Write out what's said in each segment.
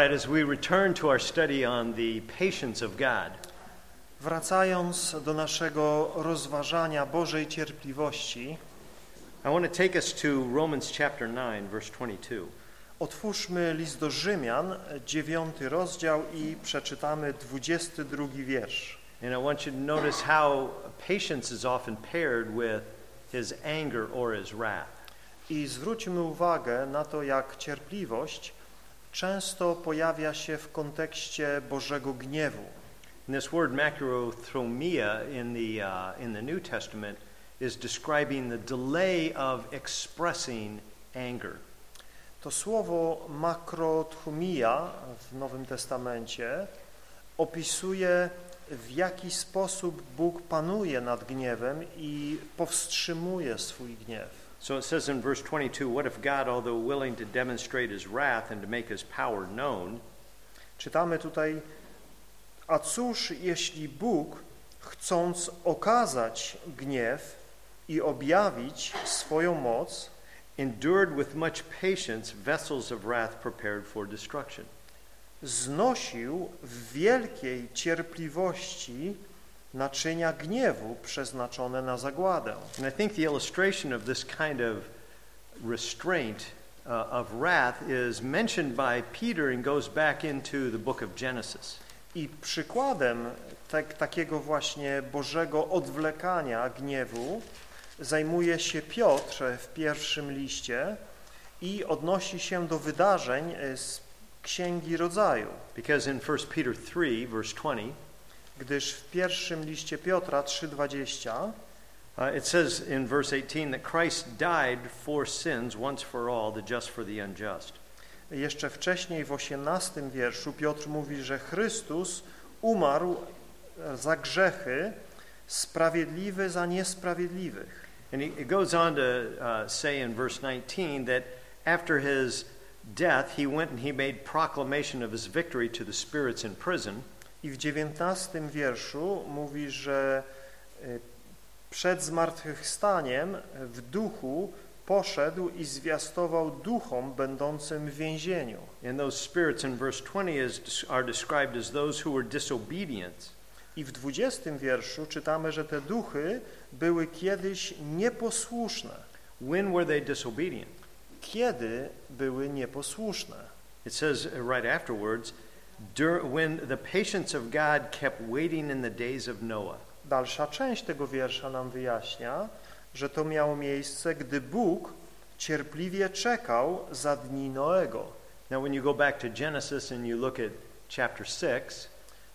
Right, as we return to our study on the patience of God, Wracając do naszego rozważania Bożej cierpliwości, I want to take us to Romans chapter 9, verse 22. otwórzmy list do Rzymian, dziewiąty rozdział i przeczytamy dwudziesty drugi wiersz. And I want you to notice how patience is often paired with his anger or his wrath. I zwróćmy uwagę na to, jak cierpliwość często pojawia się w kontekście Bożego gniewu. And this word macrothromia in the, uh, in the New Testament is describing the delay of expressing anger. To słowo makrotchumia w Nowym Testamencie opisuje w jaki sposób Bóg panuje nad gniewem i powstrzymuje swój gniew. So it says in verse 22 What if God, although willing to demonstrate his wrath and to make his power known, Czytamy tutaj, a cóż jeśli Bóg, chcąc okazać gniew i objawić swoją moc, endured with much patience vessels of wrath prepared for destruction? znosił w wielkiej cierpliwości naczynia gniewu przeznaczone na zagładę. And I think the illustration of this kind of restraint uh, of wrath is mentioned by Peter and goes back into the book of Genesis. I przykładem tak, takiego właśnie Bożego odwlekania gniewu zajmuje się Piotr w pierwszym liście i odnosi się do wydarzeń e, z Księgi Rodzaju, Because in 1 Peter 3, verse 20, gdyż w pierwszym liście Piotra 3,20 uh, it says in verse 18 that Christ died for sins once for all, the just for the unjust. Jeszcze wcześniej w 18 wierszu Piotr mówi, że Chrystus umarł za grzechy, sprawiedliwy za niesprawiedliwych. And he, goes on to uh, say in verse 19 that after his death, he went and he made proclamation of his victory to the spirits in prison. I w 19 wierszu mówi, że y, przed zmartwychwstaniem w duchu poszedł i zwiastował duchom będącym w więzieniu. And those spirits in verse 20 is, are described as those who were disobedient. I w 20 wierszu czytamy, że te duchy były kiedyś nieposłuszne. When were they disobedient? Kiedy były nieposłuszne? It says right afterwards, when the patience of God kept waiting in the days of Noah. Dalsza część tego wiersza nam wyjaśnia, że to miało miejsce, gdy Bóg cierpliwie czekał za dni Noego. Now, when you go back to Genesis and you look at chapter 6,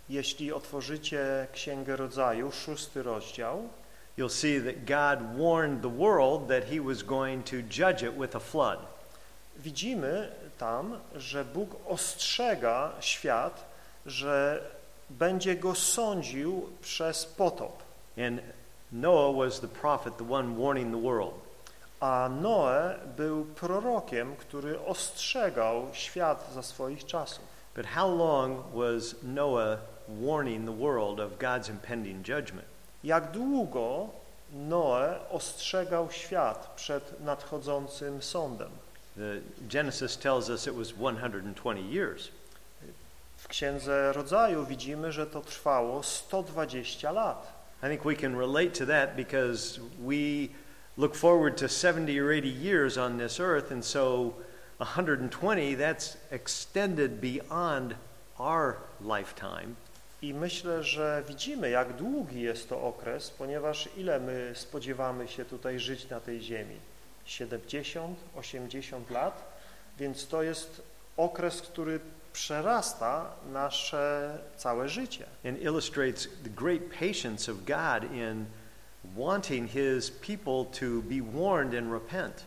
Jeśli otworzycie Księgę Rodzaju, szósty rozdział, you'll see that God warned the world that he was going to judge it with a flood. widzimy tam, że Bóg ostrzega świat, że będzie go sądził przez potop. And Noah was the prophet, the one warning the world. A Noe był prorokiem, który ostrzegał świat za swoich czasów. But how long was Noah warning the world of God's impending judgment? Jak długo Noe ostrzegał świat przed nadchodzącym sądem? The Genesis tells us it was 120 years. W Księdze Rodzaju widzimy, że to trwało 120 lat. I think we can relate to that because we look forward to 70 or 80 years on this earth, and so 120, that's extended beyond our lifetime. I myślę, że widzimy, jak długi jest to okres, ponieważ ile my spodziewamy się tutaj żyć na tej ziemi? 70, 80 lat? Więc to jest okres, który przerasta nasze całe życie. and illustrates the great patience of God in wanting his people to be warned and repent.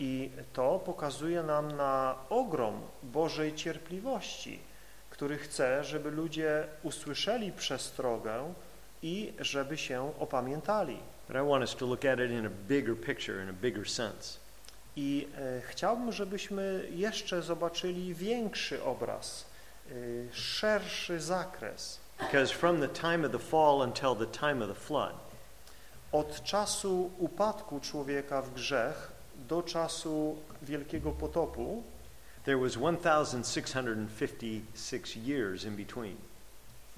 I to pokazuje nam na ogrom Bożej cierpliwości, który chce, żeby ludzie usłyszeli przestrogę i żeby się opamiętali. But I want us to look at it in a bigger picture, in a bigger sense. I e, chciałbym, żebyśmy jeszcze zobaczyli większy obraz, e, szerszy zakres. Because from the time of the fall until the time of the flood, Od czasu upadku człowieka w grzech do czasu wielkiego potopu There was 1,656 years in between.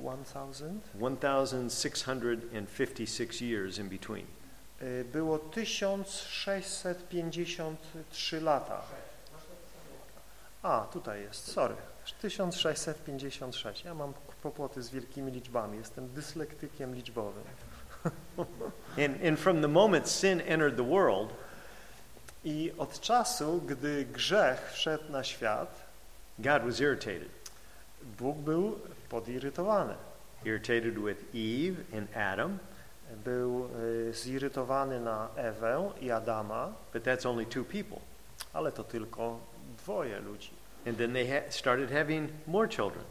1000? 1,656 years in between. Y, Było 1653 lata. A, tutaj jest, sorry. 1656. Ja mam kłopoty z wielkimi liczbami. Jestem dyslektykiem liczbowym. And, and from the moment sin entered the world, I od czasu, gdy grzech wszedł na świat, God was irritated. Bóg był podirytowany. Irritated with Eve and Adam, Był y, zirytowany na Ewę i Adama, but that's only two people. ale to tylko dwoje ludzi. And then they ha- started having more children.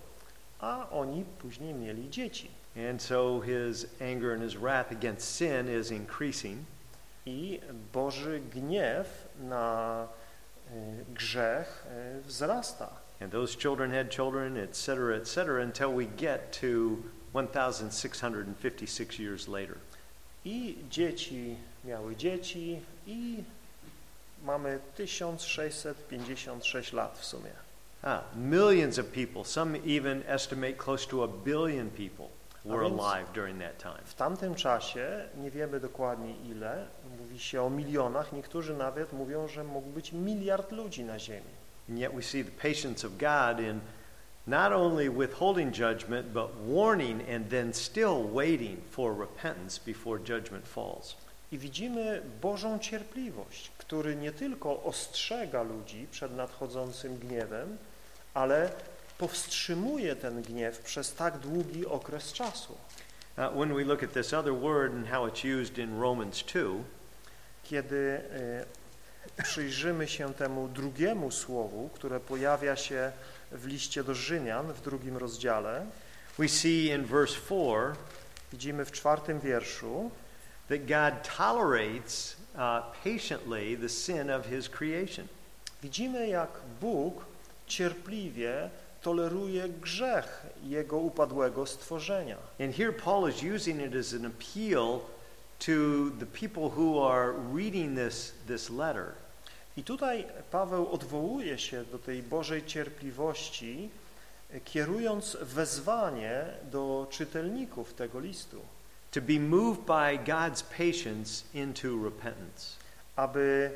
A oni później mieli dzieci. And so his anger and his wrath against sin is increasing. I Boży gniew na y, grzech y, wzrasta. And those children had children, etc., etc., until we get to 1,656 years later. I dzieci miały dzieci i mamy 1656 lat w sumie. Ah, millions of people, some even estimate close to a billion people were alive during that time. W tamtym czasie, nie wiemy dokładnie ile, mówi się o milionach, niektórzy nawet mówią, że mógł być miliard ludzi na ziemi. And yet we see the patience of God in not only withholding judgment, but warning and then still waiting for repentance before judgment falls. I widzimy Bożą cierpliwość, który nie tylko ostrzega ludzi przed nadchodzącym gniewem, ale powstrzymuje ten gniew przez tak długi okres czasu. Uh, when we look at this other word and how it's used in Romans 2, Kiedy przyjrzymy się temu drugiemu słowu, które pojawia się w liście do Rzymian w drugim rozdziale, we see in verse 4 widzimy w czwartym wierszu, that God tolerates uh, patiently the sin of his creation. widzimy jak Bóg cierpliwie toleruje grzech Jego upadłego stworzenia. And here Paul is using it as an appeal to the people who are reading this, this letter. I tutaj Paweł odwołuje się do tej Bożej cierpliwości, kierując wezwanie do czytelników tego listu, to be moved by God's patience into repentance. aby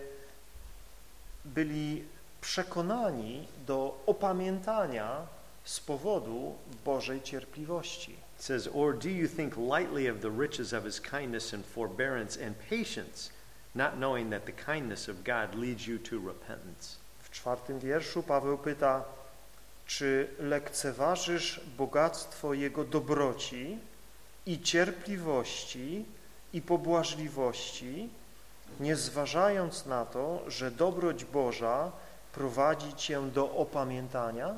byli przekonani do opamiętania z powodu Bożej cierpliwości. It says, Or do you think lightly of the riches of his kindness and forbearance and patience, not knowing that the kindness of God leads you to repentance? W czwartym wierszu Paweł pyta, czy lekceważysz bogactwo Jego dobroci i cierpliwości i pobłażliwości, nie zważając na to, że dobroć Boża prowadzi Cię do opamiętania?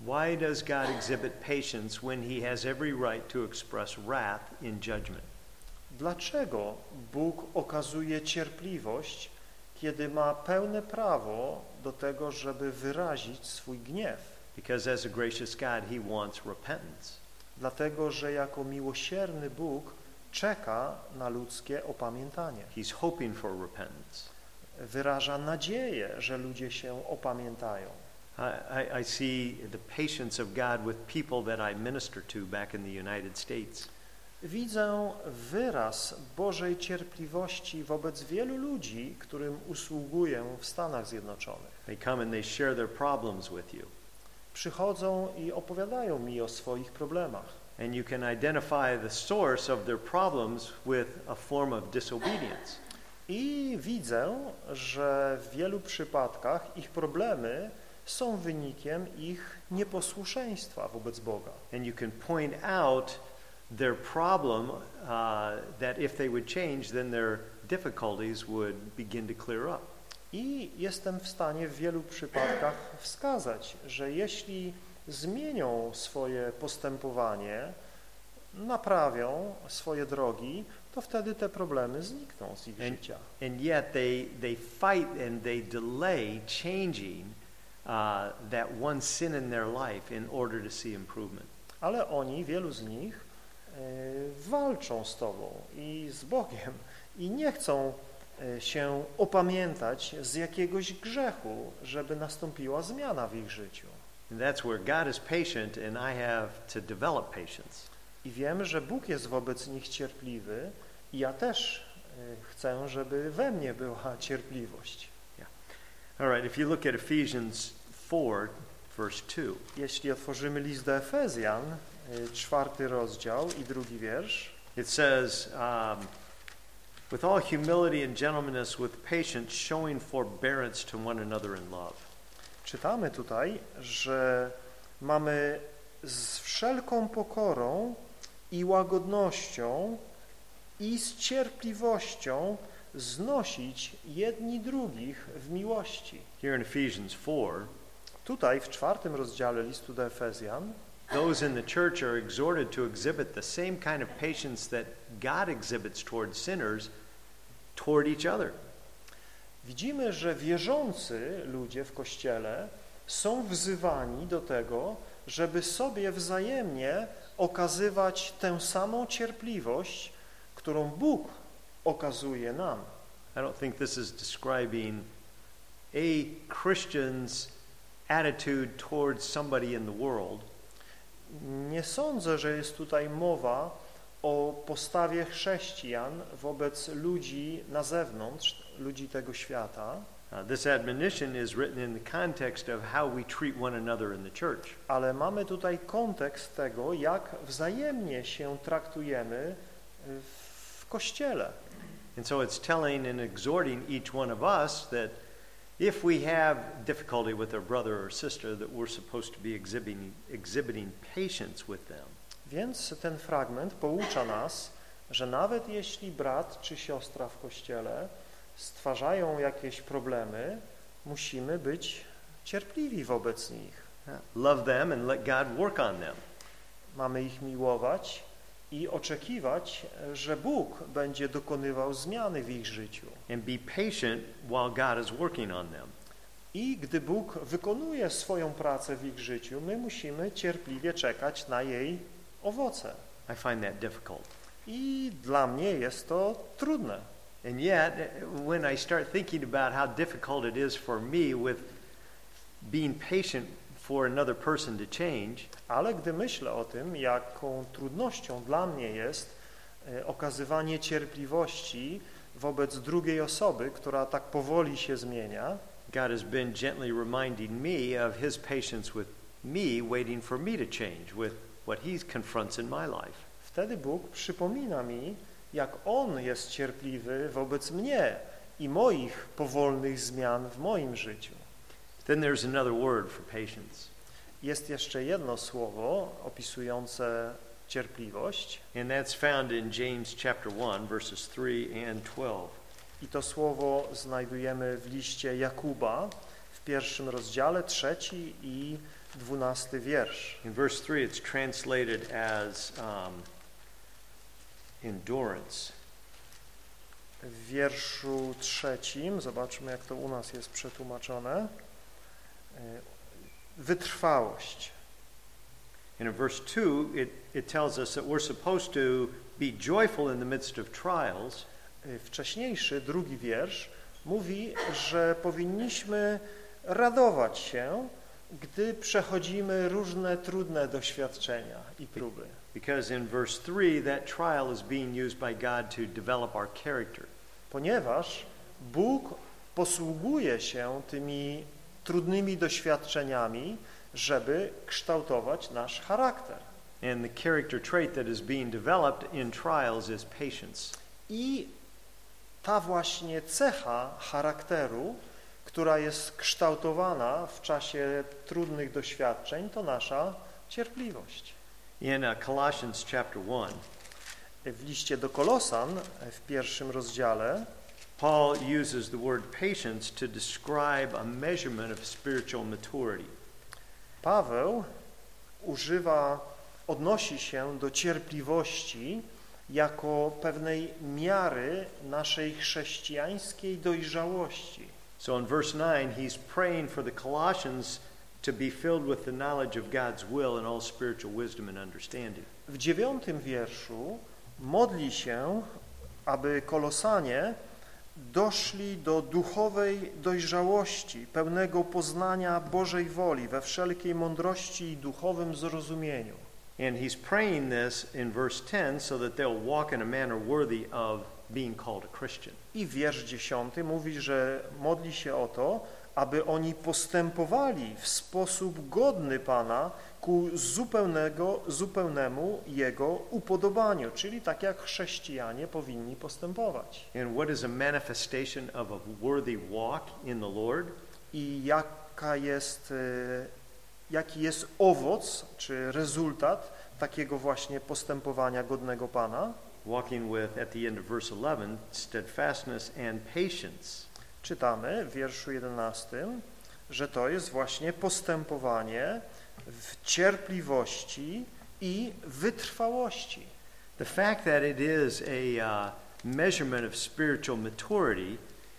Why does God exhibit patience when he has every right to express wrath in judgment? Dlaczego Bóg okazuje cierpliwość, kiedy ma pełne prawo do tego, żeby wyrazić swój gniew? Because as a gracious God, he wants repentance. Dlatego, że jako miłosierny Bóg czeka na ludzkie opamiętanie. He's hoping for repentance. Wyraża nadzieję, że ludzie się opamiętają. I, I, I see the patience of God with people that I minister to back in the United States. Widzę wyraz Bożej cierpliwości wobec wielu ludzi, którym usługuję w Stanach Zjednoczonych. They come and they share their problems with you. Przychodzą i opowiadają mi o swoich problemach. And you can identify the source of their problems with a form of disobedience. I widzę, że w wielu przypadkach ich problemy są wynikiem ich nieposłuszeństwa wobec Boga. And you can point out their problem uh, that if they would change, then their difficulties would begin to clear up. I jestem w stanie w wielu przypadkach wskazać, że jeśli zmienią swoje postępowanie, naprawią swoje drogi, to wtedy te problemy znikną z ich And- życia. And yet they, they fight and they delay changing uh, that one sin in their life in order to see improvement. Ale oni, wielu z nich, walczą z Tobą i z Bogiem i nie chcą e, się opamiętać z jakiegoś grzechu, żeby nastąpiła zmiana w ich życiu. And that's where God is patient and I have to develop patience. I wiem, że Bóg jest wobec nich cierpliwy i ja też e, chcę, żeby we mnie była cierpliwość. All right, if you look at Ephesians 4, verse 2, Jeśli otworzymy list do Efezjan, czwarty rozdział i drugi wiersz, it says, um, with all humility and gentleness, with patience, showing forbearance to one another in love. czytamy tutaj, że mamy z wszelką pokorą i łagodnością i z cierpliwością znosić jedni drugich w miłości. Here in Ephesians 4, Tutaj w czwartym rozdziale listu do Efezjan those in the church are exhorted to exhibit the same kind of patience that God exhibits toward sinners toward each other. widzimy, że wierzący ludzie w Kościele są wzywani do tego, żeby sobie wzajemnie okazywać tę samą cierpliwość, którą Bóg okazuje nam. I don't think this is describing a Christian's attitude towards somebody in the world. Nie sądzę, że jest tutaj mowa o postawie chrześcijan wobec ludzi na zewnątrz, ludzi tego świata, this admonition is written in the context of how we treat one another in the church. ale mamy tutaj kontekst tego, jak wzajemnie się traktujemy w Kościele. And so it's telling and exhorting each one of us that if we have difficulty with our brother or sister, that we're supposed to be exhibiting, exhibiting patience with them. Więc ten fragment poucza nas, że nawet jeśli brat czy siostra w Kościele stwarzają jakieś problemy, musimy być cierpliwi wobec nich. Love them and let God work on them. Mamy ich miłować i oczekiwać, że Bóg będzie dokonywał zmiany w ich życiu. And be patient while God is working on them. I gdy Bóg wykonuje swoją pracę w ich życiu, my musimy cierpliwie czekać na jej owoce. I find that difficult. I dla mnie jest to trudne. And yet, when I start thinking about how difficult it is for me with being patient for another person to change, Ale gdy myślę o tym, jaką trudnością dla mnie jest e, okazywanie cierpliwości wobec drugiej osoby, która tak powoli się zmienia, God has been gently reminding me of His patience with me, waiting for me to change with what He confronts in my life. wtedy Bóg przypomina mi, jak On jest cierpliwy wobec mnie i moich powolnych zmian w moim życiu. Then there's another word for patience, Jest jeszcze jedno słowo opisujące cierpliwość and that's found in James chapter 1, verses 3 and 12. i to słowo znajdujemy w liście Jakuba w pierwszym rozdziale, trzeci i dwunasty wiersz. In verse 3, it's translated as um, endurance. W wierszu trzecim, zobaczmy jak to u nas jest przetłumaczone, wytrwałość. And in verse 2, it, it tells us that we're supposed to be joyful in the midst of trials, E, Wcześniejszy, drugi wiersz, mówi, że powinniśmy radować się, gdy przechodzimy różne trudne doświadczenia i próby. because in verse 3, that trial is being used by God to develop our character. Ponieważ Bóg posługuje się tymi trudnymi doświadczeniami, żeby kształtować nasz charakter. And the character trait that is being developed in trials is patience. I ta właśnie cecha charakteru, która jest kształtowana w czasie trudnych doświadczeń, to nasza cierpliwość. In uh, Colossians chapter 1, W liście do Kolosan w pierwszym rozdziale Paul uses the word patience to describe a measurement of spiritual maturity. Paweł używa, odnosi się do cierpliwości jako pewnej miary naszej chrześcijańskiej dojrzałości. So in verse 9, he's praying for the Colossians to be filled with the knowledge of God's will and all spiritual wisdom and understanding. W dziewiątym wierszu modli się, aby Kolosanie doszli do duchowej dojrzałości, pełnego poznania Bożej woli we wszelkiej mądrości i duchowym zrozumieniu. And he's praying this in verse 10 so that they'll walk in a manner worthy of being called a Christian. I wiersz dziesiąty mówi, że modli się o to, aby oni postępowali w sposób godny Pana ku zupełnego, zupełnemu Jego upodobaniu, czyli tak jak chrześcijanie powinni postępować. And what is a manifestation of a worthy walk in the Lord? I jaka jest, e, jaki jest owoc, czy rezultat takiego właśnie postępowania godnego Pana? Walking with, at the end of verse 11, steadfastness and patience. Czytamy w wierszu 11, że to jest właśnie postępowanie w cierpliwości i wytrwałości. The fact that it is a uh, measurement of spiritual maturity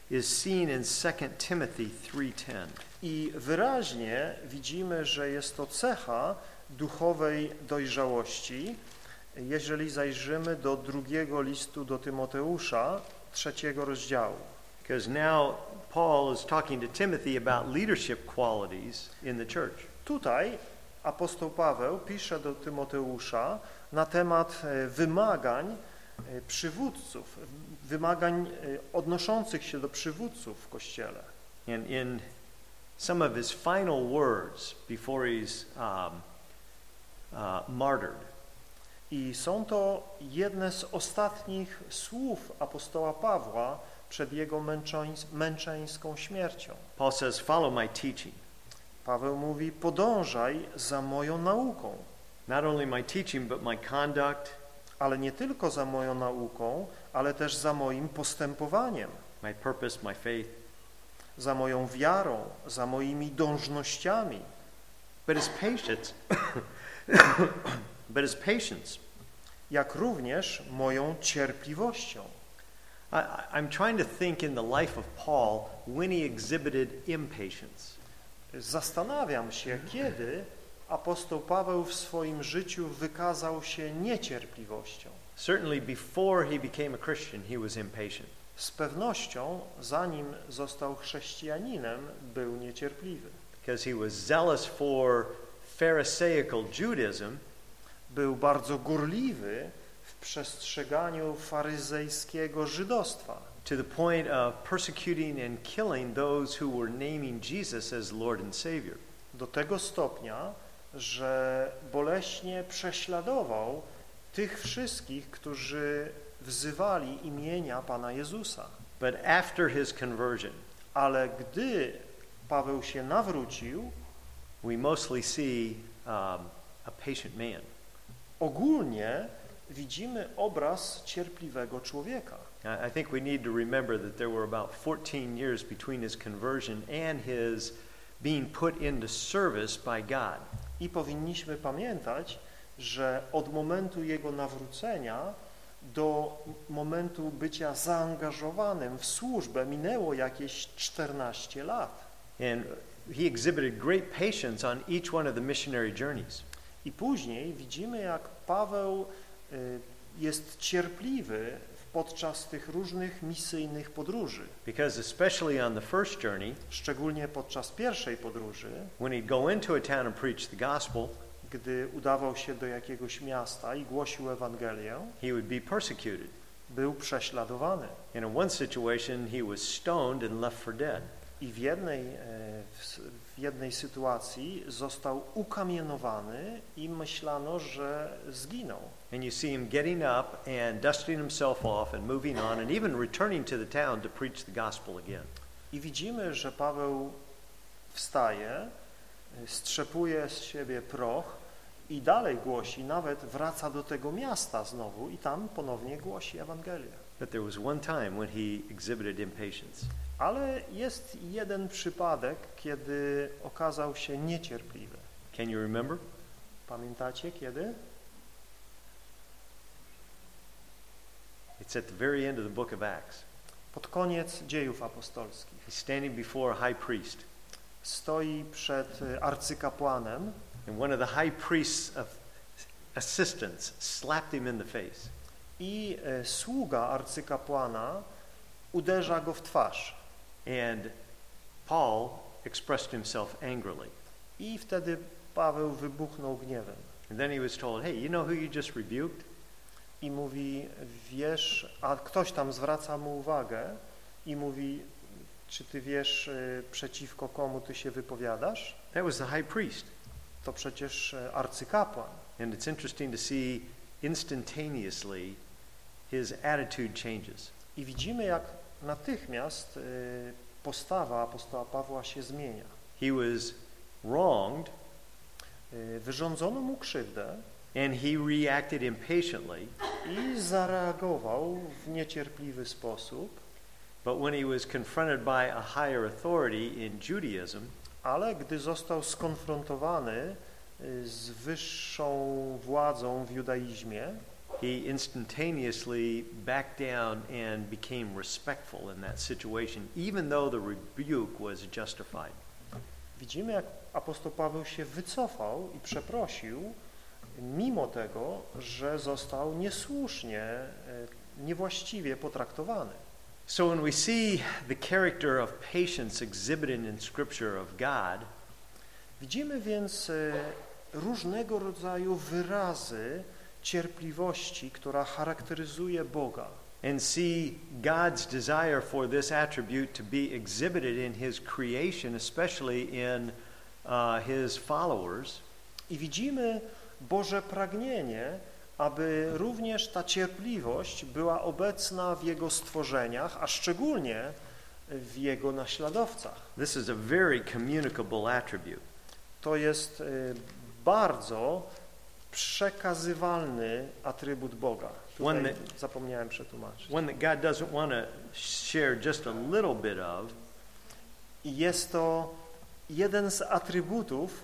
is seen in 2 Timothy 3:10. I wyraźnie widzimy, że jest to cecha duchowej dojrzałości, jeżeli zajrzymy do drugiego listu do Tymoteusza, trzeciego rozdziału. Because now Paul is talking to Timothy about leadership qualities in the church. Tutaj apostoł Paweł pisze do Tymoteusza na temat e, wymagań e, przywódców, wymagań e, odnoszących się do przywódców w Kościele. And in some of his final words before he's um, uh, martyred, I są to jedne z ostatnich słów apostoła Pawła przed jego męczeńs męczeńską śmiercią. Paul says, Follow my teaching. Paweł mówi, podążaj za moją nauką, Not only my teaching, but my conduct, ale nie tylko za moją nauką, ale też za moim postępowaniem, my purpose, my faith. za moją wiarą, za moimi dążnościami, But his patience, but his patience. jak również moją cierpliwością. I, I'm trying to think in the life of Paul when he exhibited impatience. Zastanawiam się, kiedy apostoł Paweł w swoim życiu wykazał się niecierpliwością. Certainly before he became a Christian, he was impatient. Z pewnością, zanim został chrześcijaninem, był niecierpliwy. because he was zealous for Pharisaical Judaism, Był bardzo gorliwy w przestrzeganiu faryzejskiego żydostwa, to the point of persecuting and killing those who were naming Jesus as Lord and Savior. do tego stopnia, że boleśnie prześladował tych wszystkich, którzy wzywali imienia Pana Jezusa. But after his conversion, Ale gdy Paweł się nawrócił, we mostly see um, a patient man. ogólnie widzimy obraz cierpliwego człowieka. I think we need to remember that there were about 14 years between his conversion and his being put into service by God. I powinniśmy pamiętać, że od momentu jego nawrócenia do momentu bycia zaangażowanym w służbę minęło jakieś 14 lat. And he exhibited great patience on each one of the missionary journeys. I później widzimy, jak Paweł y, jest cierpliwy podczas tych różnych misyjnych podróży. Because especially on the first journey, Szczególnie podczas pierwszej podróży, when he'd go into a town and preach the gospel, gdy udawał się do jakiegoś miasta i głosił Ewangelię, he would be persecuted. był prześladowany. And in one situation, he was stoned and left for dead. I w jednej, e, w jednej sytuacji został ukamienowany i myślano, że zginął. And you see him getting up and dusting himself off and moving on and even returning to the town to preach the gospel again. I widzimy, że Paweł wstaje, strzepuje z siebie proch i dalej głosi, nawet wraca do tego miasta znowu i tam ponownie głosi Ewangelię. But there was one time when he exhibited impatience. Ale jest jeden przypadek, kiedy okazał się niecierpliwy. Can you remember? Pamiętacie kiedy? It's at the very end of the book of Acts. Pod koniec dziejów apostolskich. He's standing before a high priest. Stoi przed e, arcykapłanem And one of the high priest's of assistants slapped him in the face. i e, sługa arcykapłana uderza go w twarz. And Paul expressed himself angrily. I wtedy Paweł wybuchnął gniewem. And then he was told, hey, you know who you just rebuked? I mówi, wiesz, a ktoś tam zwraca mu uwagę i mówi, czy ty wiesz, y, przeciwko komu ty się wypowiadasz? That was the high priest. To przecież y, arcykapłan. And it's interesting to see instantaneously his attitude changes. I widzimy, jak natychmiast y, postawa apostoła Pawła się zmienia. He was wronged Wyrządzono mu krzywdę and he reacted impatiently, i zareagował w niecierpliwy sposób, but when he was confronted by a higher authority in Judaism, ale gdy został skonfrontowany y, z wyższą władzą w judaizmie, he instantaneously backed down and became respectful in that situation, even though the rebuke was justified. widzimy jak apostoł Paweł się wycofał i przeprosił, mimo tego, że został niesłusznie, y, niewłaściwie potraktowany. So when we see the character of patience exhibited in Scripture of God, Widzimy więc y, różnego rodzaju wyrazy cierpliwości, która charakteryzuje Boga. and see God's desire for this attribute to be exhibited in His creation, especially in uh, His followers, I widzimy Boże pragnienie, aby również ta cierpliwość była obecna w Jego stworzeniach, a szczególnie w Jego naśladowcach. this is a very communicable attribute. To jest y, bardzo przekazywalny atrybut Boga. Tutaj One zapomniałem przetłumaczyć. One that God doesn't want to share just a little bit of, I jest to jeden z atrybutów,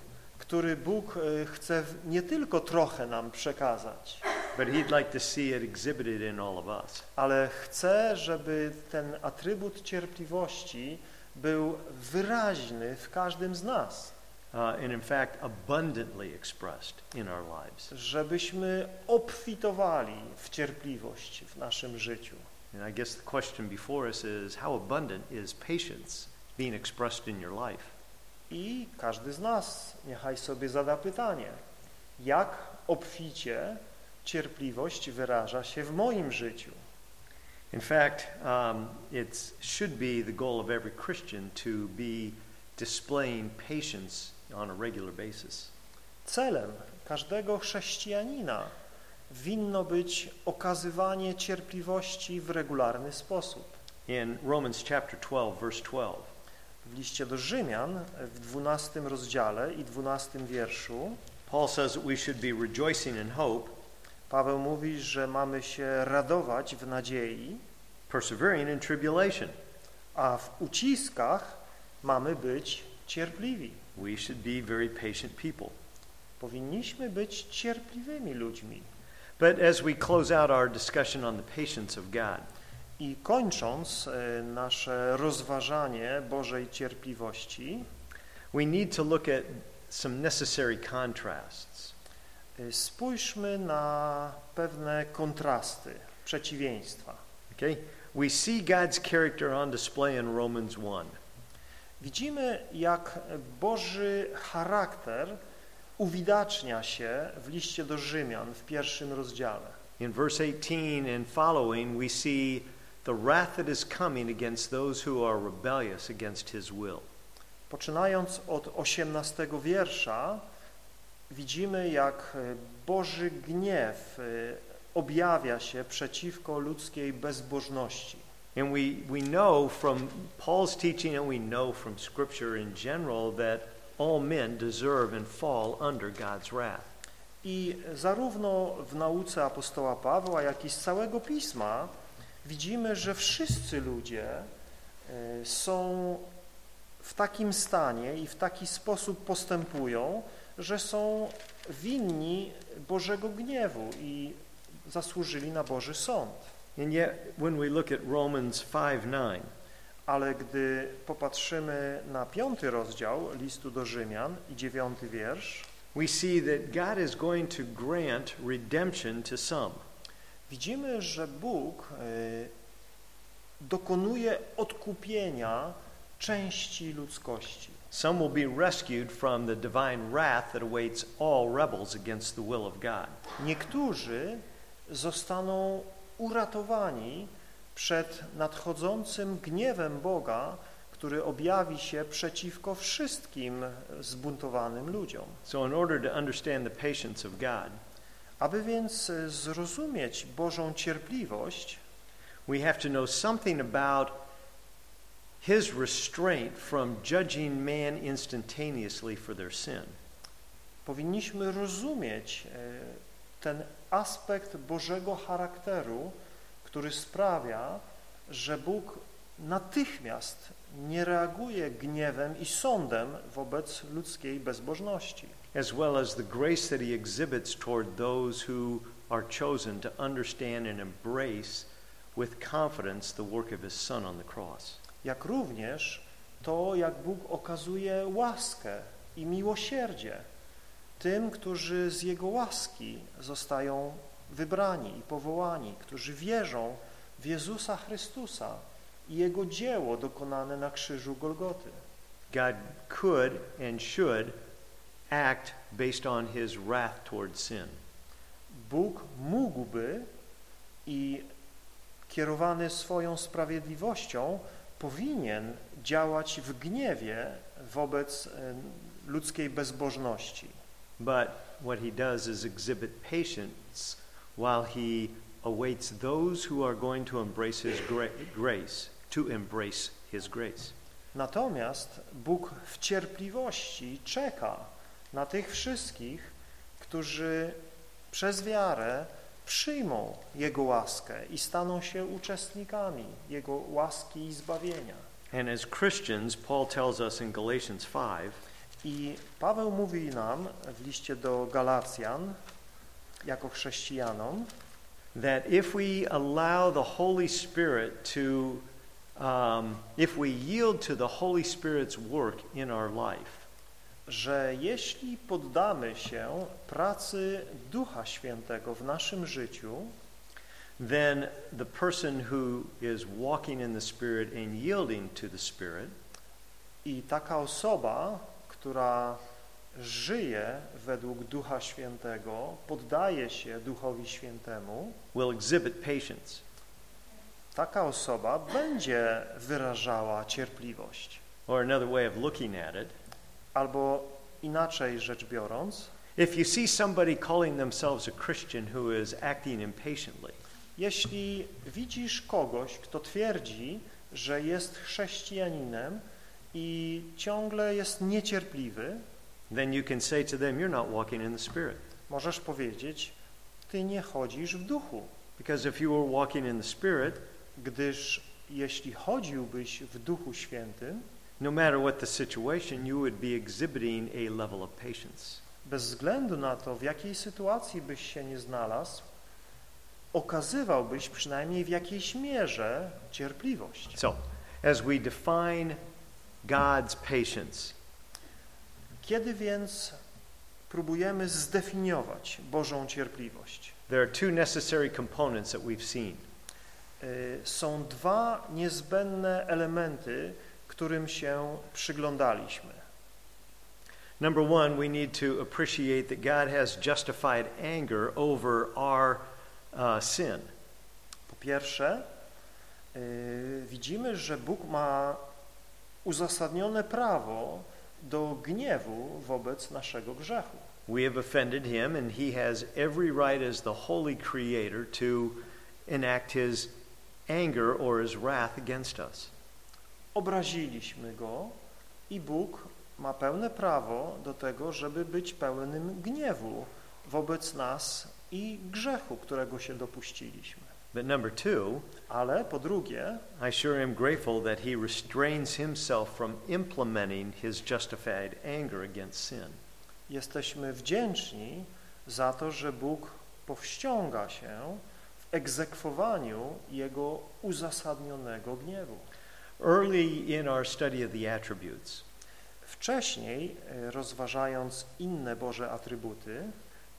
który Bóg y, chce nie tylko trochę nam przekazać, but He'd like to see it exhibited in all of us. ale chce, żeby ten atrybut cierpliwości był wyraźny w każdym z nas, Uh, and in fact, abundantly expressed in our lives. żebyśmy obfitowali w cierpliwość w naszym życiu. And I guess the question before us is how abundant is patience being expressed in your life? I każdy z nas niechaj sobie zada pytanie, jak obficie cierpliwość wyraża się w moim życiu. In fact, um, it should be the goal of every Christian to be displaying patience on a regular basis. Celem każdego chrześcijanina winno być okazywanie cierpliwości w regularny sposób. In Romans chapter 12, verse 12, W liście do Rzymian w 12 rozdziale i 12 wierszu Paul says that we should be rejoicing in hope, Paweł mówi, że mamy się radować w nadziei, persevering in tribulation. a w uciskach mamy być cierpliwi. We should be very patient people. Powinniśmy być cierpliwymi ludźmi. But as we close out our discussion on the patience of God, I kończąc e, nasze rozważanie Bożej cierpliwości, we need to look at some necessary contrasts. e, spójrzmy na pewne kontrasty, przeciwieństwa. Okay? We see God's character on display in Romans 1. Widzimy, jak Boży charakter uwidacznia się w liście do Rzymian w pierwszym rozdziale. In verse 18 and following, we see the wrath that is coming against those who are rebellious against his will. Poczynając od 18 wiersza, widzimy, jak Boży gniew y, objawia się przeciwko ludzkiej bezbożności. And we, we know from Paul's teaching and we know from Scripture in general that all men deserve and fall under God's wrath. I zarówno w nauce apostoła Pawła, jak i z całego Pisma widzimy, że wszyscy ludzie y, są w takim stanie i w taki sposób postępują, że są winni Bożego gniewu i zasłużyli na Boży sąd. And yet, when we look at Romans 5 9, Ale gdy popatrzymy na piąty rozdział listu do Rzymian i dziewiąty wiersz, we see that God is going to grant redemption to some. Widzimy, że Bóg y, dokonuje odkupienia części ludzkości. Some will be rescued from the divine wrath that awaits all rebels against the will of God. Niektórzy zostaną uratowani przed nadchodzącym gniewem Boga, który objawi się przeciwko wszystkim zbuntowanym ludziom. So, in order to understand the patience of God, Aby więc zrozumieć Bożą cierpliwość, we have to know something about His restraint from judging man instantaneously for their sin. powinniśmy rozumieć e, ten aspekt Bożego charakteru, który sprawia, że Bóg natychmiast nie reaguje gniewem i sądem wobec ludzkiej bezbożności. As well as the grace that he exhibits toward those who are chosen to understand and embrace with confidence the work of his son on the cross. Jak również to, jak Bóg okazuje łaskę i miłosierdzie tym, którzy z Jego łaski zostają wybrani i powołani, którzy wierzą w Jezusa Chrystusa i Jego dzieło dokonane na krzyżu Golgoty. God could and should act based on his wrath toward sin. Bóg mógłby i kierowany swoją sprawiedliwością powinien działać w gniewie wobec e, ludzkiej bezbożności. But what he does is exhibit patience while he awaits those who are going to embrace his gra- grace, to embrace his grace. Natomiast Bóg w cierpliwości czeka na tych wszystkich, którzy przez wiarę przyjmą Jego łaskę i staną się uczestnikami Jego łaski i zbawienia. And as Christians, Paul tells us in Galatians 5 I Paweł mówi nam w liście do Galacjan, jako chrześcijanom, that if we allow the Holy Spirit to, um, if we yield to the Holy Spirit's work in our life, że jeśli poddamy się pracy Ducha Świętego w naszym życiu, then the person who is walking in the Spirit and yielding to the Spirit i taka osoba, która żyje według Ducha Świętego, poddaje się Duchowi Świętemu, will exhibit patience. taka osoba będzie wyrażała cierpliwość. Or another way of looking at it, Albo inaczej rzecz biorąc, if you see somebody calling themselves a Christian who is acting impatiently, jeśli widzisz kogoś, kto twierdzi, że jest chrześcijaninem i ciągle jest niecierpliwy, then you can say to them, You're not walking in the Spirit. możesz powiedzieć, ty nie chodzisz w duchu, Because if you were walking in the Spirit, gdyż jeśli chodziłbyś w Duchu Świętym, no matter what the situation, you would be exhibiting a level of patience. bez względu na to, w jakiej sytuacji byś się nie znalazł, okazywałbyś przynajmniej w jakiejś mierze cierpliwość. So, as we define God's patience, Kiedy więc próbujemy zdefiniować Bożą cierpliwość, there are two necessary components that we've seen. y, są dwa niezbędne elementy, którym się przyglądaliśmy. Number one, we need to appreciate that God has justified anger over our uh, sin. Po pierwsze, y, widzimy, że Bóg ma uzasadnione prawo do gniewu wobec naszego grzechu. We have offended him, and he has every right as the holy creator to enact his anger or his wrath against us. Obraziliśmy Go i Bóg ma pełne prawo do tego, żeby być pełnym gniewu wobec nas i grzechu, którego się dopuściliśmy. But number two, Ale po drugie, I sure am grateful that he restrains himself from implementing his justified anger against sin. jesteśmy wdzięczni za to, że Bóg powściąga się w egzekwowaniu Jego uzasadnionego gniewu. Early in our study of the attributes, Wcześniej, e, rozważając inne Boże atrybuty,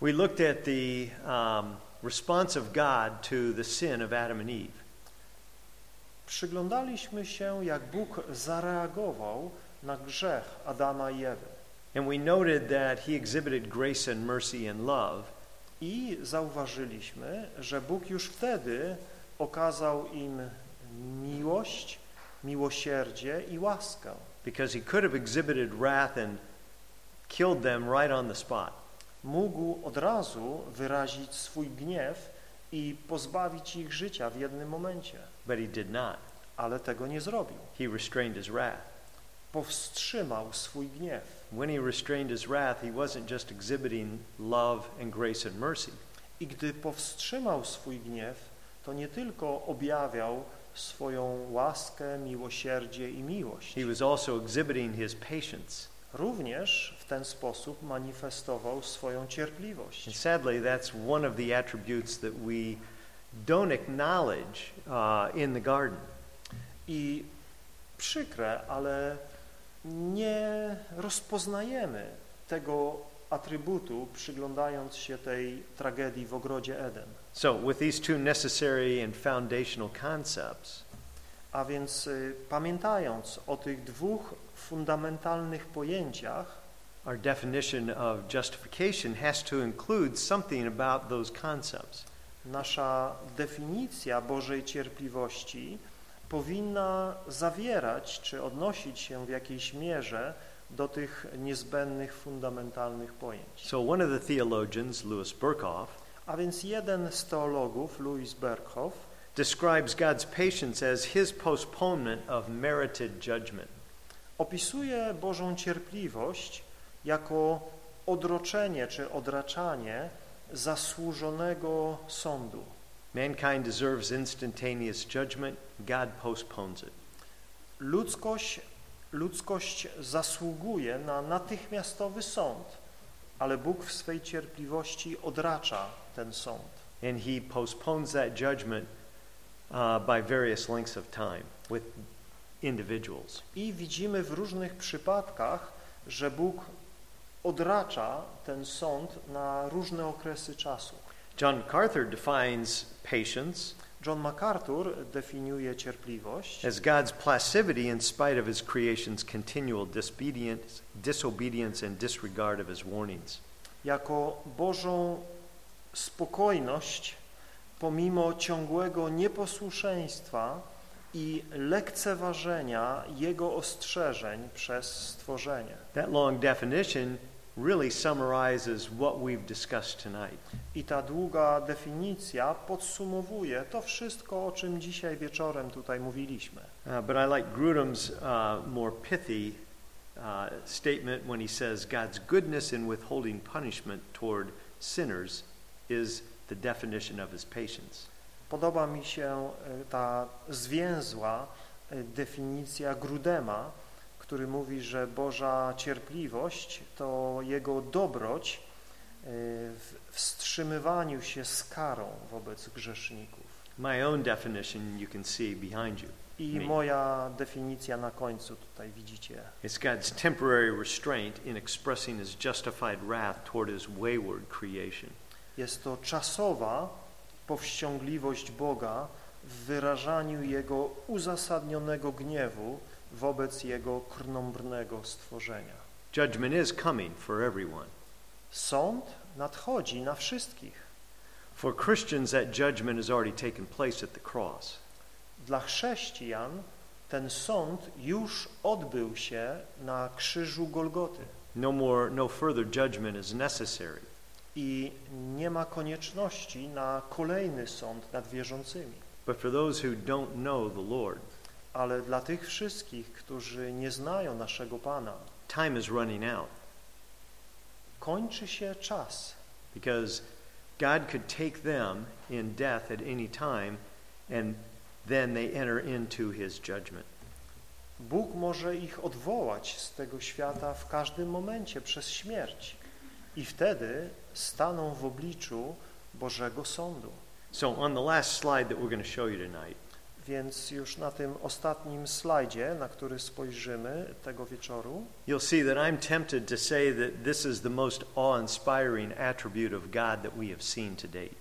we looked at the um, response of God to the sin of Adam and Eve. przyglądaliśmy się, jak Bóg zareagował na grzech Adama i Ewy. And we noted that he exhibited grace and mercy and love, I zauważyliśmy, że Bóg już wtedy okazał im miłość, miłosierdzie i łaskę. because he could have exhibited wrath and killed them right on the spot. Mógł od razu wyrazić swój gniew i pozbawić ich życia w jednym momencie, But he did not. ale tego nie zrobił. He restrained his wrath. Powstrzymał swój gniew. When he restrained his wrath, he wasn't just exhibiting love and grace and mercy. I gdy powstrzymał swój gniew, to nie tylko objawiał swoją łaskę, miłosierdzie i miłość. He was also exhibiting his patience. Również w ten sposób manifestował swoją And cierpliwość. sadly, that's one of the attributes that we don't acknowledge uh, in the garden. I przykre, ale nie rozpoznajemy tego atrybutu, przyglądając się tej tragedii w ogrodzie Eden. So, with these two necessary and foundational concepts, A więc y, pamiętając o tych dwóch fundamentalnych pojęciach, our definition of justification has to include something about those concepts. nasza definicja Bożej cierpliwości powinna zawierać czy odnosić się w jakiejś mierze do tych niezbędnych, fundamentalnych pojęć. So, one of the theologians, Louis Berkhoff, A więc jeden z teologów, Louis Berkhoff, describes God's patience as his postponement of merited judgment. opisuje Bożą cierpliwość jako odroczenie czy odraczanie zasłużonego sądu. Mankind deserves instantaneous judgment, God postpones it. Ludzkość, ludzkość zasługuje na natychmiastowy sąd, ale Bóg w swej cierpliwości odracza ten sąd. And he postpones that judgment uh, by various lengths of time with individuals. I widzimy w różnych przypadkach, że Bóg odracza ten sąd na różne okresy czasu. John MacArthur defines patience John MacArthur definiuje cierpliwość as God's passivity in spite of his creation's continual disobedience, disobedience and disregard of his warnings. jako Bożą spokojność pomimo ciągłego nieposłuszeństwa i lekceważenia Jego ostrzeżeń przez stworzenie. That long definition really summarizes what we've discussed tonight. I ta długa definicja podsumowuje to wszystko, o czym dzisiaj wieczorem tutaj mówiliśmy. Uh, but I like Grudem's uh, more pithy uh, statement when he says God's goodness in withholding punishment toward sinners is the definition of his patience. Podoba mi się e, ta zwięzła e, definicja Grudema, który mówi, że Boża cierpliwość to Jego dobroć wstrzymywaniu się z karą wobec grzeszników. My own definition you can see behind you. I Me. moja definicja na końcu tutaj widzicie. It's God's temporary restraint in expressing his justified wrath toward his wayward creation. Jest to czasowa powściągliwość Boga w wyrażaniu Jego uzasadnionego gniewu wobec Jego krnąbrnego stworzenia. Judgment is coming for everyone. Sąd nadchodzi na wszystkich. For Christians, that judgment has already taken place at the cross. Dla chrześcijan ten sąd już odbył się na krzyżu Golgoty No more, no further judgment is necessary. i nie ma konieczności na kolejny sąd nad wierzącymi. But for those who don't know the Lord, Ale dla tych wszystkich, którzy nie znają naszego Pana, time is running out kończy się czas, because God could take them in death at any time and then they enter into his judgment. Bóg może ich odwołać z tego świata w każdym momencie przez śmierć i wtedy staną w obliczu Bożego Sądu. So on the last slide that we're going to show you tonight, Więc już na tym ostatnim slajdzie, na który spojrzymy tego wieczoru, you'll see that I'm tempted to say that this is the most awe-inspiring attribute of God that we have seen to date.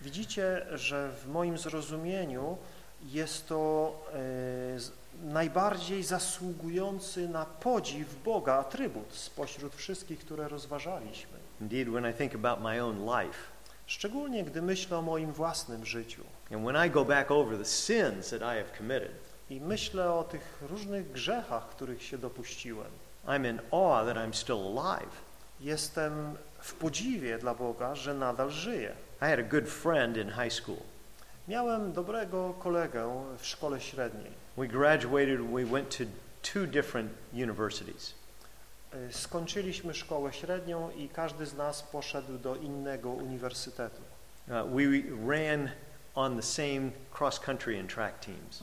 widzicie, że w moim zrozumieniu jest to e, najbardziej zasługujący na podziw Boga atrybut spośród wszystkich, które rozważaliśmy. Indeed, when I think about my own life, Szczególnie gdy myślę o moim własnym życiu and when I go back over the sins that I have committed, i myślę o tych różnych grzechach, których się dopuściłem, I'm in awe that I'm still alive. jestem w podziwie dla Boga, że nadal żyję. I had a good friend in high school. Miałem dobrego kolegę w szkole średniej. We graduated, we went to two different universities. Y, Skończyliśmy szkołę średnią i każdy z nas poszedł do innego uniwersytetu. Uh, we ran on the same cross country and track teams.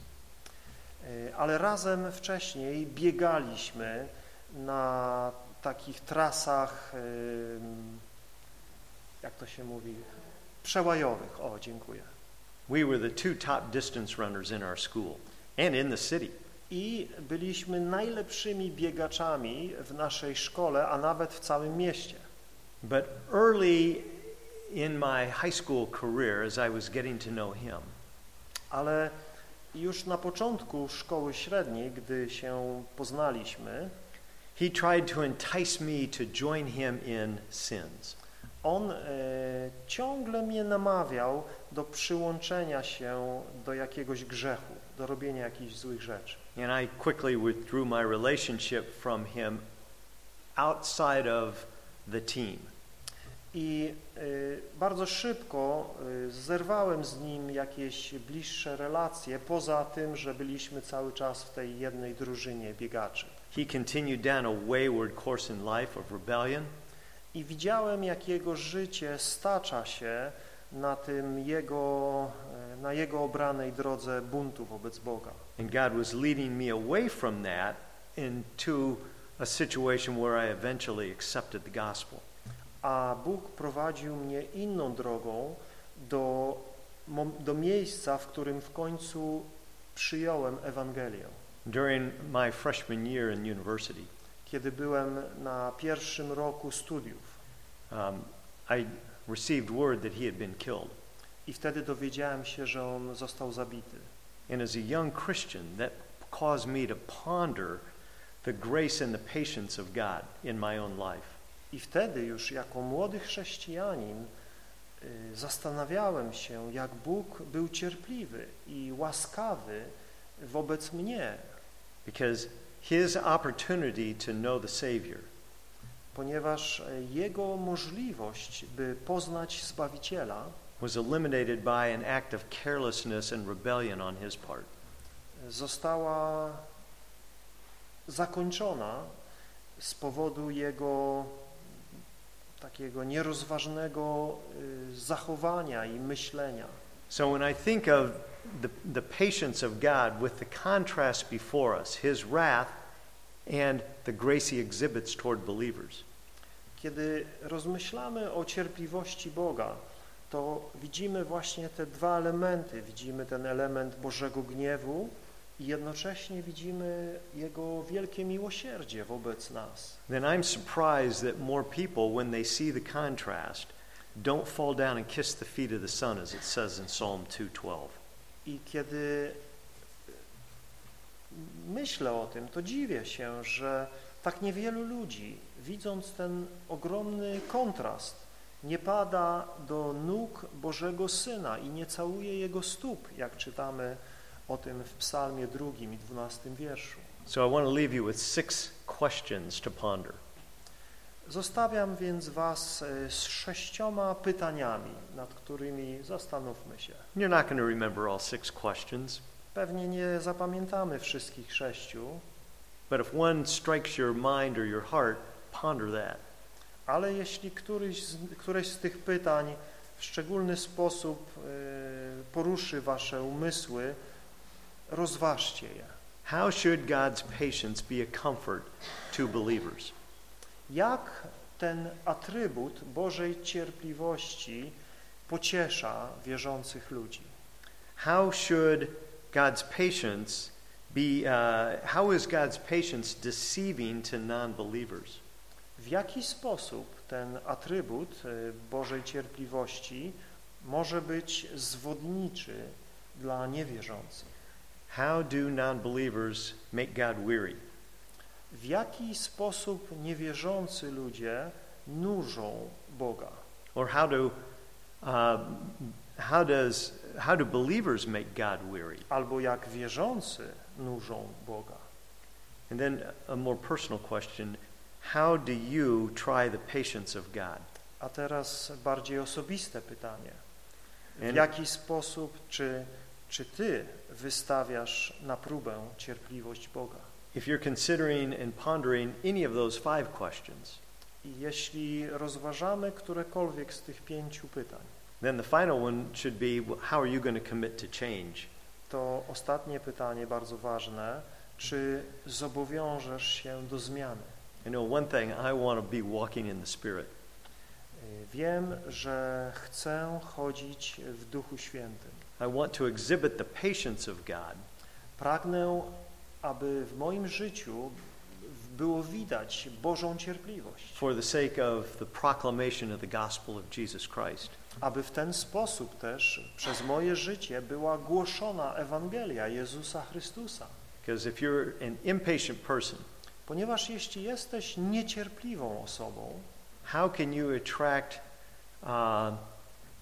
Y, Ale razem wcześniej biegaliśmy na takich trasach, ym, jak to się mówi, przełajowych. O, dziękuję. We were the two top distance runners in our school and in the city. I byliśmy najlepszymi biegaczami w naszej szkole, a nawet w całym mieście. But early in my high school career, as I was getting to know him, Ale już na początku szkoły średniej, gdy się poznaliśmy, he tried to entice me to join him in sins. on e, ciągle mnie namawiał do przyłączenia się do jakiegoś grzechu, do robienia jakichś złych rzeczy. And I quickly withdrew my relationship from him outside of the team. I y, bardzo szybko y, zerwałem z nim jakieś bliższe relacje, poza tym, że byliśmy cały czas w tej jednej drużynie biegaczy. He continued down a wayward course in life of rebellion, I widziałem, jak jego życie stacza się na tym jego, y, na jego obranej drodze buntu wobec Boga. and God was leading me away from that into a situation where I eventually accepted the gospel. A Bóg prowadził mnie inną drogą do, do miejsca, w którym w końcu przyjąłem Ewangelię. During my freshman year in university, Kiedy byłem na pierwszym roku studiów um, I received word that he had been killed. i wtedy dowiedziałem się, że on został zabity. And as a young Christian, that caused me to ponder the grace and the patience of God in my own life. I wtedy już jako młody chrześcijanin y, zastanawiałem się, jak Bóg był cierpliwy i łaskawy wobec mnie, Because his opportunity to know the Savior ponieważ e, Jego możliwość, by poznać Zbawiciela, was eliminated by an act of carelessness and rebellion on his part. została zakończona z powodu Jego takiego nierozważnego y, zachowania i myślenia. So when I think of the, the patience of God with the contrast before us, his wrath and the grace he exhibits toward believers, Kiedy rozmyślamy o cierpliwości Boga, to widzimy właśnie te dwa elementy. Widzimy ten element Bożego gniewu i jednocześnie widzimy Jego wielkie miłosierdzie wobec nas. then I'm surprised that more people, when they see the contrast, don't fall down and kiss the feet of the Son, as it says in Psalm 2:12. I kiedy myślę o tym, to dziwię się, że tak niewielu ludzi, widząc ten ogromny kontrast, nie pada do nóg Bożego Syna i nie całuje Jego stóp, jak czytamy o tym w psalmie drugim i dwunastym wierszu. So I want to leave you with six questions to ponder. Zostawiam więc Was e, z sześcioma pytaniami, nad którymi zastanówmy się. You're not going to remember all six questions, Pewnie nie zapamiętamy wszystkich sześciu, but if one strikes your mind or your heart, ponder that. Ale jeśli któryś z, któreś z tych pytań w szczególny sposób y, poruszy wasze umysły, rozważcie je. How should God's patience be a comfort to believers? Jak ten atrybut Bożej cierpliwości pociesza wierzących ludzi? How should God's patience be, uh, how is God's patience deceiving to non believers? W jaki sposób ten atrybut y, Bożej cierpliwości może być zwodniczy dla niewierzących. How do non-believers make God weary? W jaki sposób niewierzący ludzie nużą Boga? Or how do uh, how does how do believers make God weary? Albo jak wierzący nużą Boga? And then a more personal question, how do you try the patience of God? A teraz bardziej osobiste pytanie. W jaki sposób, czy, czy Ty wystawiasz na próbę cierpliwość Boga? If you're considering and pondering any of those five questions, I jeśli rozważamy którekolwiek z tych pięciu pytań, then the final one should be how are you going to commit to change? to ostatnie pytanie, bardzo ważne, czy zobowiążesz się do zmiany? I know one thing, I want to be walking in the Spirit. Y, Wiem, że chcę chodzić w Duchu Świętym. I want to exhibit the patience of God Pragnę, aby w moim życiu było widać Bożą cierpliwość, for the sake of the proclamation of the gospel of Jesus Christ. aby w ten sposób też przez moje życie była głoszona Ewangelia Jezusa Chrystusa. Because if you're an impatient person, Ponieważ jeśli jesteś niecierpliwą osobą, how can you attract uh,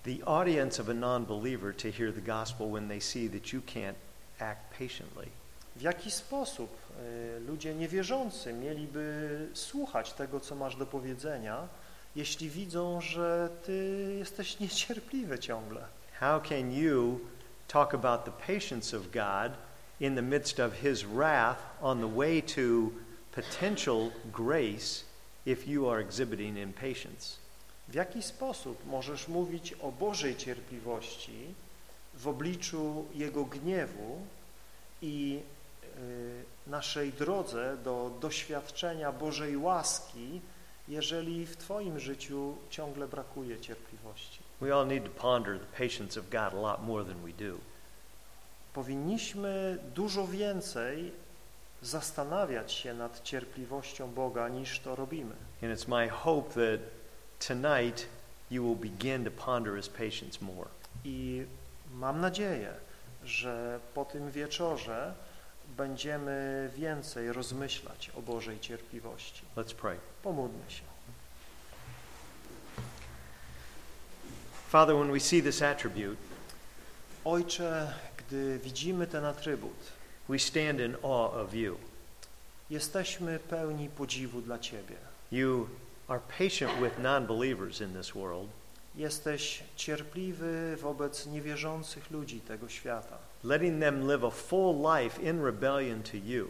the audience of a non-believer to hear the gospel when they see that you can't act patiently? w jaki sposób y, ludzie niewierzący mieliby słuchać tego, co masz do powiedzenia, jeśli widzą, że ty jesteś niecierpliwy ciągle? How can you talk about the patience of God in the midst of His wrath on the way to potential grace if you are exhibiting impatience? W jaki sposób możesz mówić o Bożej cierpliwości w obliczu Jego gniewu i y, naszej drodze do doświadczenia Bożej łaski, jeżeli w Twoim życiu ciągle brakuje cierpliwości? We all need to ponder the patience of God a lot more than we do. Powinniśmy dużo więcej zastanawiać się nad cierpliwością Boga niż to robimy. And it's my hope that tonight you will begin to ponder His patience more. I mam nadzieję, że po tym wieczorze będziemy więcej rozmyślać o Bożej cierpliwości. Let's pray. Pomódlmy się. Father, when we see this attribute, Ojcze, gdy widzimy ten atrybut, we stand in awe of you. jesteśmy pełni podziwu dla Ciebie. You are patient with non-believers in this world, Jesteś cierpliwy wobec niewierzących ludzi tego świata. letting them live a full life in rebellion to you.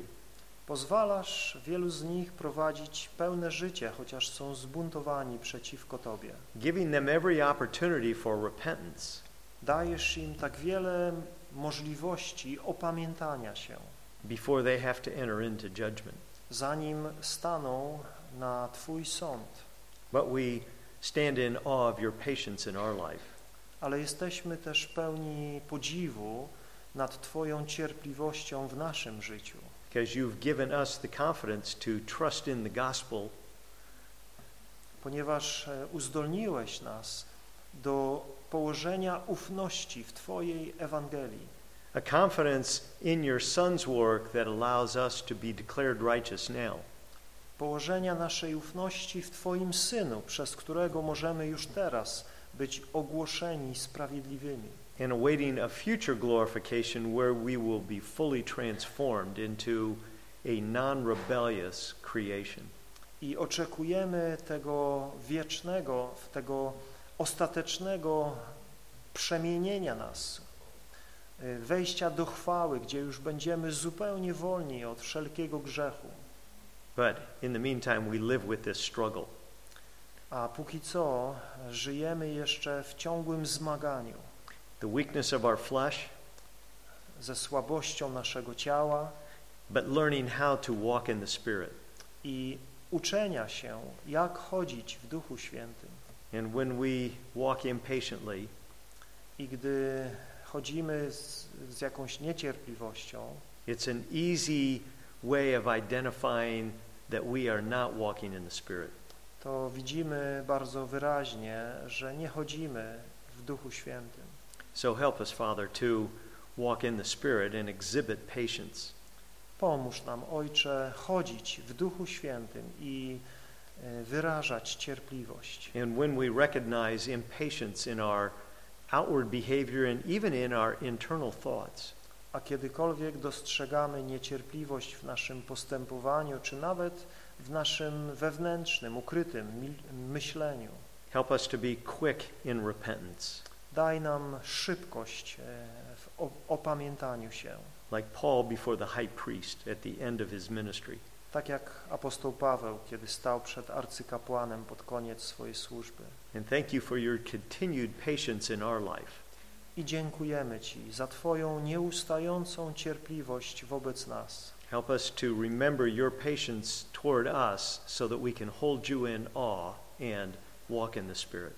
Pozwalasz wielu z nich prowadzić pełne życie, chociaż są zbuntowani przeciwko Tobie. giving them every opportunity for repentance. Dajesz im tak wiele możliwości opamiętania się, before they have to enter into judgment. zanim staną na Twój sąd. But we stand in awe of your patience in our life. Ale jesteśmy też pełni podziwu nad Twoją cierpliwością w naszym życiu, Because you've given us the confidence to trust in the gospel ponieważ e, uzdolniłeś nas do położenia ufności w Twojej Ewangelii. a confidence in your Son's work that allows us to be declared righteous now. Położenia naszej ufności w Twoim Synu, przez którego możemy już teraz być ogłoszeni sprawiedliwymi. and awaiting a future glorification where we will be fully transformed into a non-rebellious creation. I oczekujemy tego wiecznego, tego ostatecznego przemienienia nas, y, wejścia do chwały, gdzie już będziemy zupełnie wolni od wszelkiego grzechu. But in the meantime, we live with this struggle. A póki co żyjemy jeszcze w ciągłym zmaganiu The weakness of our flesh, ze słabością naszego ciała but learning how to walk in the Spirit. i uczenia się, jak chodzić w Duchu Świętym. And when we walk impatiently, I gdy chodzimy z, z jakąś niecierpliwością, it's an easy way of identifying that we are not walking in the Spirit. to widzimy bardzo wyraźnie, że nie chodzimy w Duchu Świętym. So help us, Father, to walk in the Spirit and exhibit patience. Pomóż nam, Ojcze, chodzić w Duchu Świętym i e, wyrażać cierpliwość. And when we recognize impatience in our outward behavior and even in our internal thoughts, A kiedykolwiek dostrzegamy niecierpliwość w naszym postępowaniu, czy nawet w naszym wewnętrznym, ukrytym myśleniu, help us to be quick in repentance, daj nam szybkość e, w opamiętaniu się. like Paul before the high priest at the end of his ministry. Tak jak apostoł Paweł, kiedy stał przed arcykapłanem pod koniec swojej służby. And thank you for your continued patience in our life. I dziękujemy Ci za Twoją nieustającą cierpliwość wobec nas. Help us to remember your patience toward us so that we can hold you in awe and walk in the Spirit.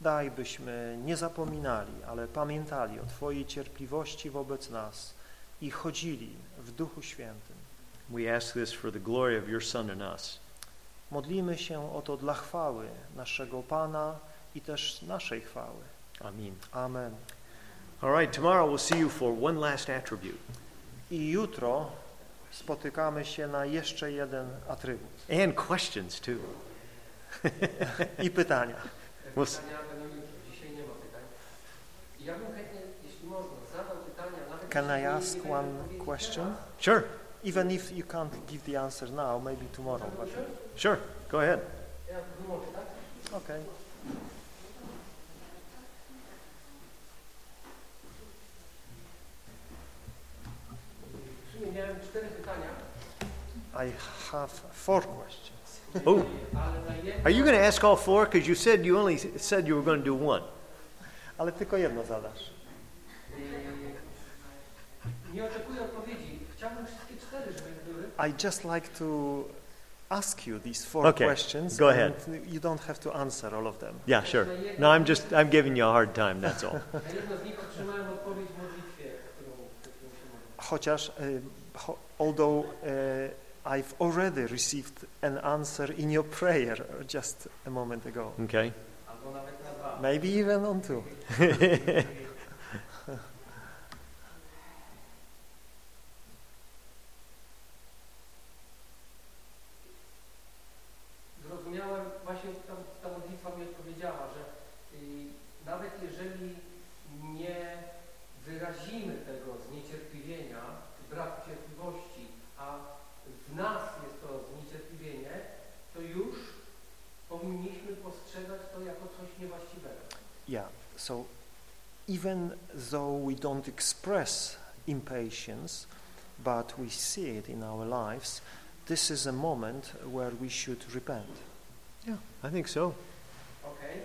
Daj, byśmy nie zapominali, ale pamiętali o Twojej cierpliwości wobec nas i chodzili w Duchu Świętym. We ask this for the glory of your Son and us. Modlimy się o to dla chwały naszego Pana i też naszej chwały. Amen. Amen. All right, tomorrow we'll see you for one last attribute. I jutro spotykamy się na jeszcze jeden atrybut And questions too. i pytania. We'll s- Pytania będą jutro, dzisiaj nie ma pytań. I Ja bym chętnie, jeśli można, zadał pytania, nawet Can I ask one question? Sure, Even if you can't give the answer now, maybe tomorrow. teraz. But, sure, go ahead. Ja wyłączę, tak? okay. Miałem cztery pytania, I have four questions. Oh, ale na jedno... are you going to ask all four? Because you said you only said you were going to do one. Ale tylko jedno zadasz. Nie oczekuję odpowiedzi. Chciałbym wszystkie cztery, żeby były. I just like to ask you these four Okay, questions. go ahead. You don't have to answer all of them. Yeah, sure. No, I'm just I'm giving you a hard time. That's all. Na jedno z nich otrzymałem odpowiedź w modlitwie, którą, którą się modlę. Chociaż, ho, although uh, I've already received an answer in your prayer just a moment ago. Okay. Albo nawet na dwa. Maybe even on two. even though we don't express impatience, but we see it in our lives, this is a moment where we should repent. Yeah, I think so. Okej?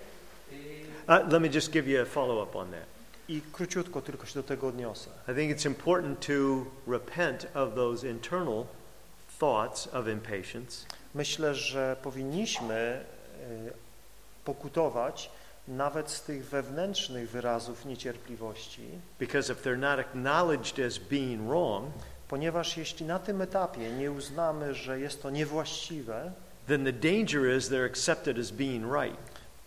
Y, Uh, let me just give you a follow up on that. I króciutko tylko się do tego odniosę. I think it's important to repent of those internal thoughts of impatience Myślę, że powinniśmy e, pokutować nawet z tych wewnętrznych wyrazów niecierpliwości, because if they're not acknowledged as being wrong, ponieważ jeśli na tym etapie nie uznamy, że jest to niewłaściwe, then the danger is they're accepted as being right.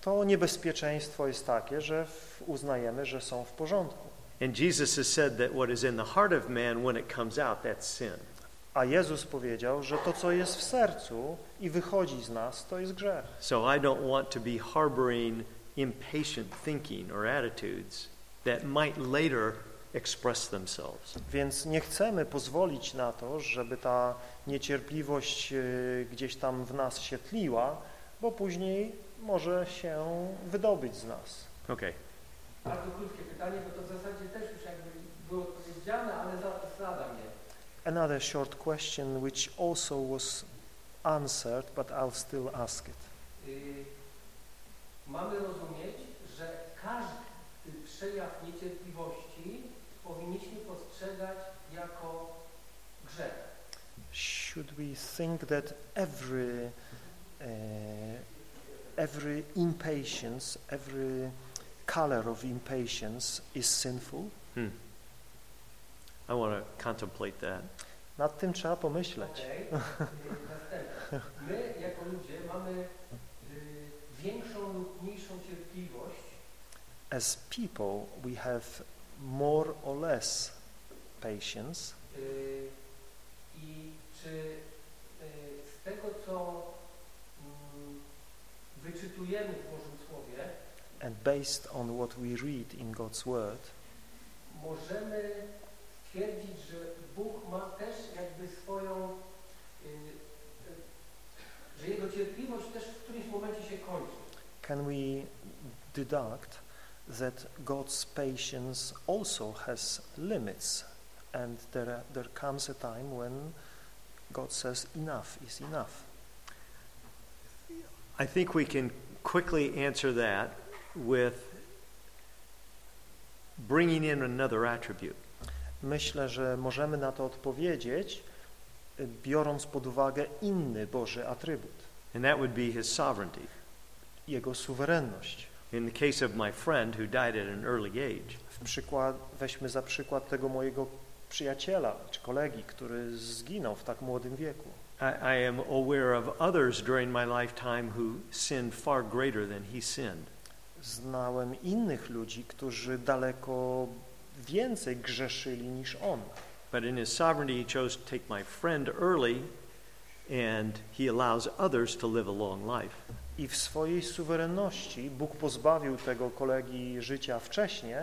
to niebezpieczeństwo jest takie, że uznajemy, że są w porządku. And Jesus has said that what is in the heart of man when it comes out, that's sin. A Jezus powiedział, że to, co jest w sercu i wychodzi z nas, to jest grzech. So I don't want to be harboring impatient thinking or attitudes that might later express themselves. Więc nie chcemy pozwolić na to, żeby ta niecierpliwość e, gdzieś tam w nas się tliła, bo później może się wydobyć z nas. Okay. Bardzo krótkie pytanie, bo to w zasadzie też już jakby było odpowiedziane, ale za- zadam je. Another short question which also was answered, but I'll still ask it. Mamy rozumieć, że każdy przejaw niecierpliwości powinniśmy postrzegać jako grzech. Should we think that every uh, every impatience, every color of impatience is sinful? Hmm. I want to contemplate that. Nad tym trzeba pomyśleć. Y, Następne. My jako ludzie mamy większą lub mniejszą cierpliwość As people, we have more or less patience. Y, I czy y, z tego, co mm, wyczytujemy w Bożym Słowie, And based on what we read in God's Word, możemy stwierdzić, że Bóg ma też jakby swoją, że Jego cierpliwość też w którymś momencie się kończy. can we deduct that God's patience also has limits and there, there comes a time when God says enough is enough. I think we can quickly answer that with bringing in another attribute. Myślę, że możemy na to odpowiedzieć, biorąc pod uwagę inny Boży atrybut, And that would be his sovereignty. Jego suwerenność. In the case of my friend who died at an early age, W przykład, weźmy za przykład tego mojego przyjaciela czy kolegi, który zginął w tak młodym wieku. I, I am aware of others during my lifetime who sinned far greater than he sinned. Znałem innych ludzi, którzy daleko więcej grzeszyli niż on. But in his sovereignty, he chose to take my friend early, and he allows others to live a long life. I w swojej suwerenności Bóg pozbawił tego kolegi życia wcześniej,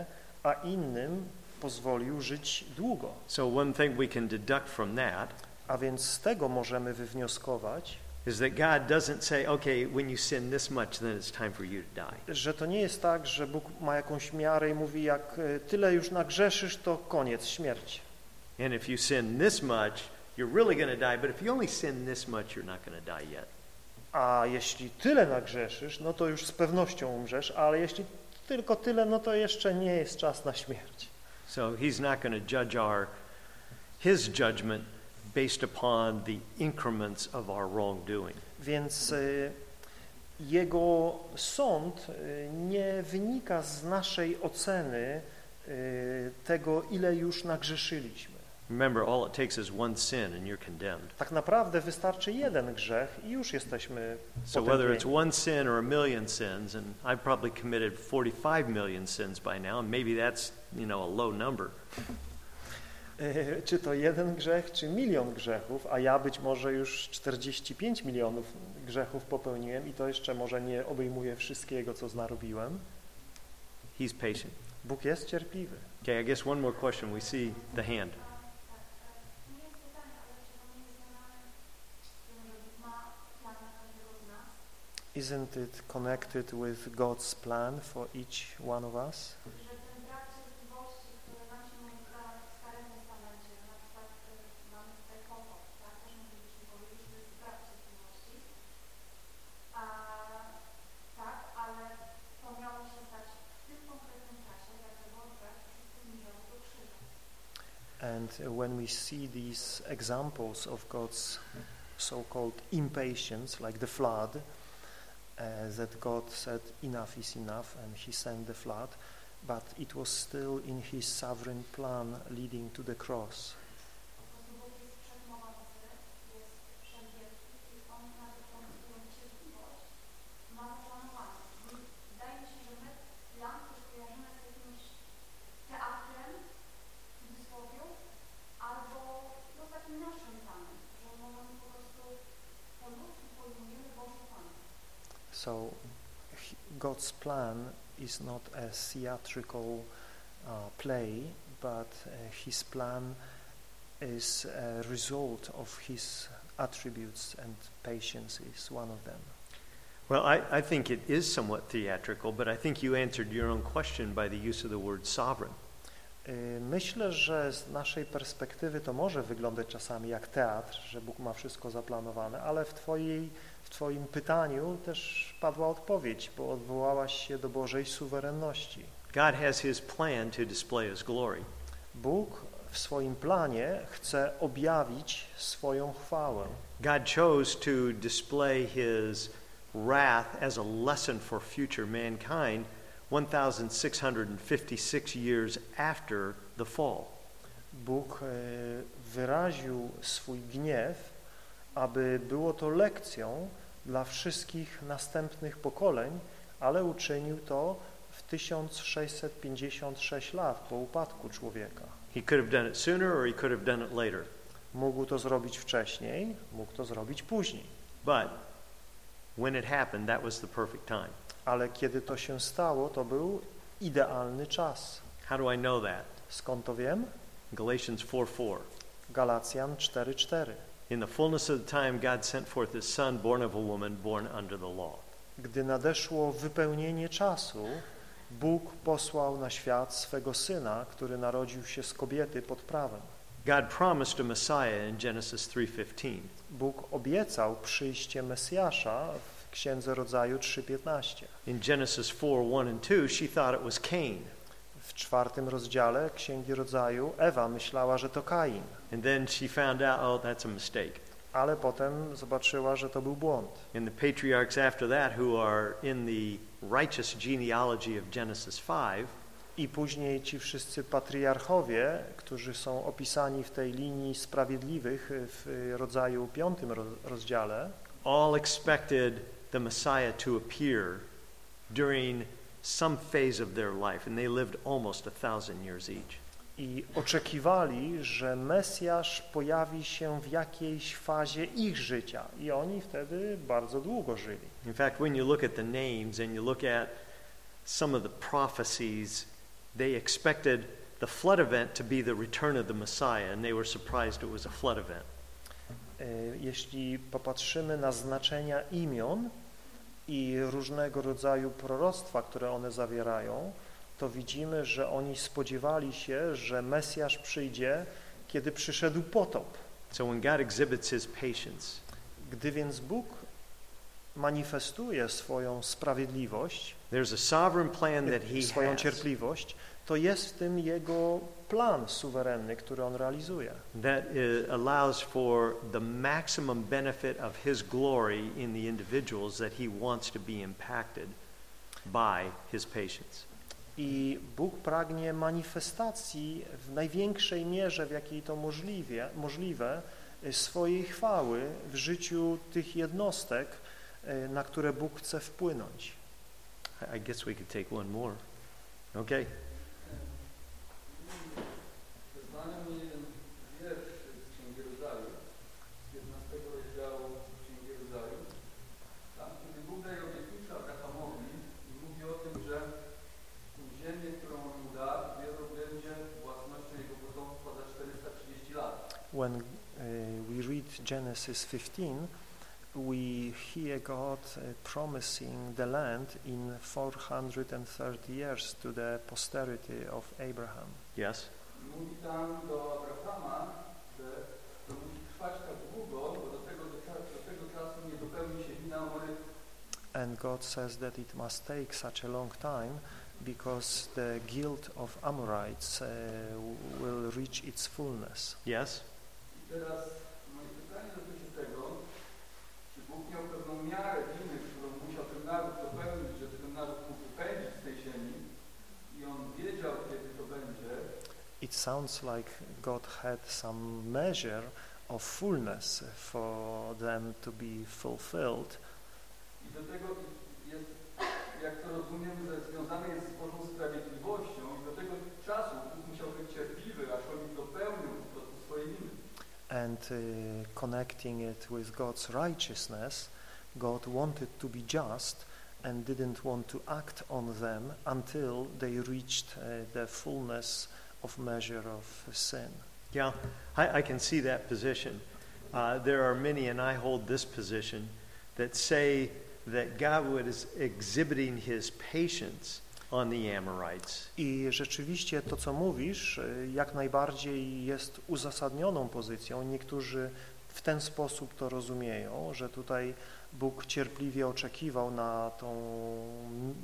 a innym pozwolił żyć długo. So, one thing we can deduct from that A więc z tego możemy wywnioskować, is that God doesn't say, okay, when you sin this much, then it's time for you to die. że to nie jest tak, że Bóg ma jakąś miarę i mówi, jak e, tyle już nagrzeszysz, to koniec, śmierć. And if you sin this much, you're really going to die. But if you only sin this much, you're not going to die yet. A jeśli tyle nagrzeszysz, no to już z pewnością umrzesz, ale jeśli tylko tyle, no to jeszcze nie jest czas na śmierć. So he's not going to judge our his judgment based upon the increments of our wrongdoing. Więc y, jego sąd y, nie wynika z naszej oceny y, tego, ile już nagrzeszyliśmy. Remember, all it takes is one sin and you're condemned. Tak naprawdę wystarczy jeden grzech i już jesteśmy So whether it's one sin or a million sins, and I've probably committed 45 million sins by now, and maybe that's, you know, a low number. Y, Czy to jeden grzech, czy milion grzechów, a ja być może już 45 milionów grzechów popełniłem i to jeszcze może nie obejmuje wszystkiego, co narobiłem. He's patient. Bóg jest cierpliwy. Okay, I guess one more question. We see the hand. isn't it connected with God's plan for each one of us? And when we see these examples of God's so called impatience, like the flood, Eh, that God said enough is enough and he sent the flood, but it was still in his sovereign plan leading to the cross. Po prostu Bóg jest wszechmogący, jest wszechwielki i On nawet tą swoją cierpliwość ma zaplanowaną. I Wydaje mi się, że my plan też kojarzymy z jakimś teatrem, w cudzysłowie, albo no, takim naszym planem, że możemy po prostu po ludzku pojmujemy Boży plan. So he- God's plan is not a theatrical uh, play, but uh, his plan is a result of his attributes and patience is one of them. Well, I, I think it is somewhat theatrical, but I think you answered your own question by the use of the word sovereign. Myślę, że z naszej perspektywy to może wyglądać czasami jak teatr, że Bóg ma wszystko zaplanowane, ale w, twojej, w Twoim pytaniu też padła odpowiedź, bo odwołałaś się do Bożej suwerenności. God has his plan to display his glory. Bóg w swoim planie chce objawić swoją chwałę. God chose to display his wrath as a lesson for future mankind 1,656 years after the fall. Bóg e, wyraził swój gniew, aby było to lekcją dla wszystkich następnych pokoleń, ale uczynił to w 1656 lat po upadku człowieka. He could have done it sooner or he could have done it later. Mógł to zrobić wcześniej, mógł to zrobić później. But when it happened, that was the perfect time. Ale kiedy to się stało, to był idealny czas. How do I know that? Skąd to wiem? Galatians 4:4. Galacjan 4:4. In the fullness of the time, God sent forth His Son, born of a woman, born under the law. Gdy nadeszło wypełnienie czasu, Bóg posłał na świat swego Syna, który narodził się z kobiety pod prawem. God promised a Messiah in Genesis 3:15. Bóg obiecał przyjście Mesjasza w Księdze Rodzaju 3:15. In Genesis 4:1 and 2, she thought it was Cain. W czwartym rozdziale Księgi Rodzaju Ewa myślała, że to Kain, And then she found out, oh, that's a mistake. ale potem zobaczyła, że to był błąd. And the patriarchs after that, who are in the righteous genealogy of Genesis 5, I później ci wszyscy patriarchowie, którzy są opisani w tej linii sprawiedliwych w rodzaju piątym ro- rozdziale, all expected the Messiah to appear during some phase of their life, and they lived almost a thousand years each. i oczekiwali, że Mesjasz pojawi się w jakiejś fazie ich życia i oni wtedy bardzo długo żyli. In fact, when you look at the names and you look at some of the prophecies, they expected the flood event to be the return of the Messiah, and they were surprised it was a flood event. E, Jeśli popatrzymy na znaczenia imion i różnego rodzaju proroctwa, które one zawierają, to widzimy, że oni spodziewali się, że Mesjasz przyjdzie, kiedy przyszedł potop. So when God exhibits his patience, Gdy więc Bóg manifestuje swoją sprawiedliwość, there's a sovereign plan that he swoją has cierpliwość, to jest w tym Jego plan suwerenny, który On realizuje. that uh, allows for the maximum benefit of his glory in the individuals that he wants to be impacted by his patience. I Bóg pragnie manifestacji w największej mierze, w jakiej to możliwie, możliwe, y, swojej chwały w życiu tych jednostek, y, na które Bóg chce wpłynąć. I- I guess we could take one more. Okay. Read Genesis 15, we hear God uh, promising the land in 430 years to the posterity of Abraham. Yes. Mówi tam do Abrahama, że to musi trwać tak długo, bo do tego, do, do tego czasu nie dopełni się wina Amorytów. And God says that it must take such a long time because the guilt of Amorites uh, will reach its fullness. Yes. I teraz moje pytanie dotyczy tego, czy Bóg miał pewną miarę winy, którą musiał ten naród dopełnić, żeby ten naród mógł wypędzić z tej ziemi i on wiedział, kiedy to będzie, It sounds like God had some measure of fullness for them to be fulfilled. i do tego jest, jak to rozumiemy, że związane jest z Bożą sprawiedliwością i do tego czasu Bóg musiał być cierpliwy, aż oni dopełnią po prostu swojej winy. And uh, connecting it with God's righteousness, God wanted to be just and didn't want to act on them until they reached uh, the fullness of measure of sin. Yeah, I, I can see that position. Uh, there are many, and I hold this position, that say that God is exhibiting his patience on the Amorites. I rzeczywiście to, co mówisz, y, jak najbardziej jest uzasadnioną pozycją. Niektórzy w ten sposób to rozumieją, że tutaj Bóg cierpliwie oczekiwał na tą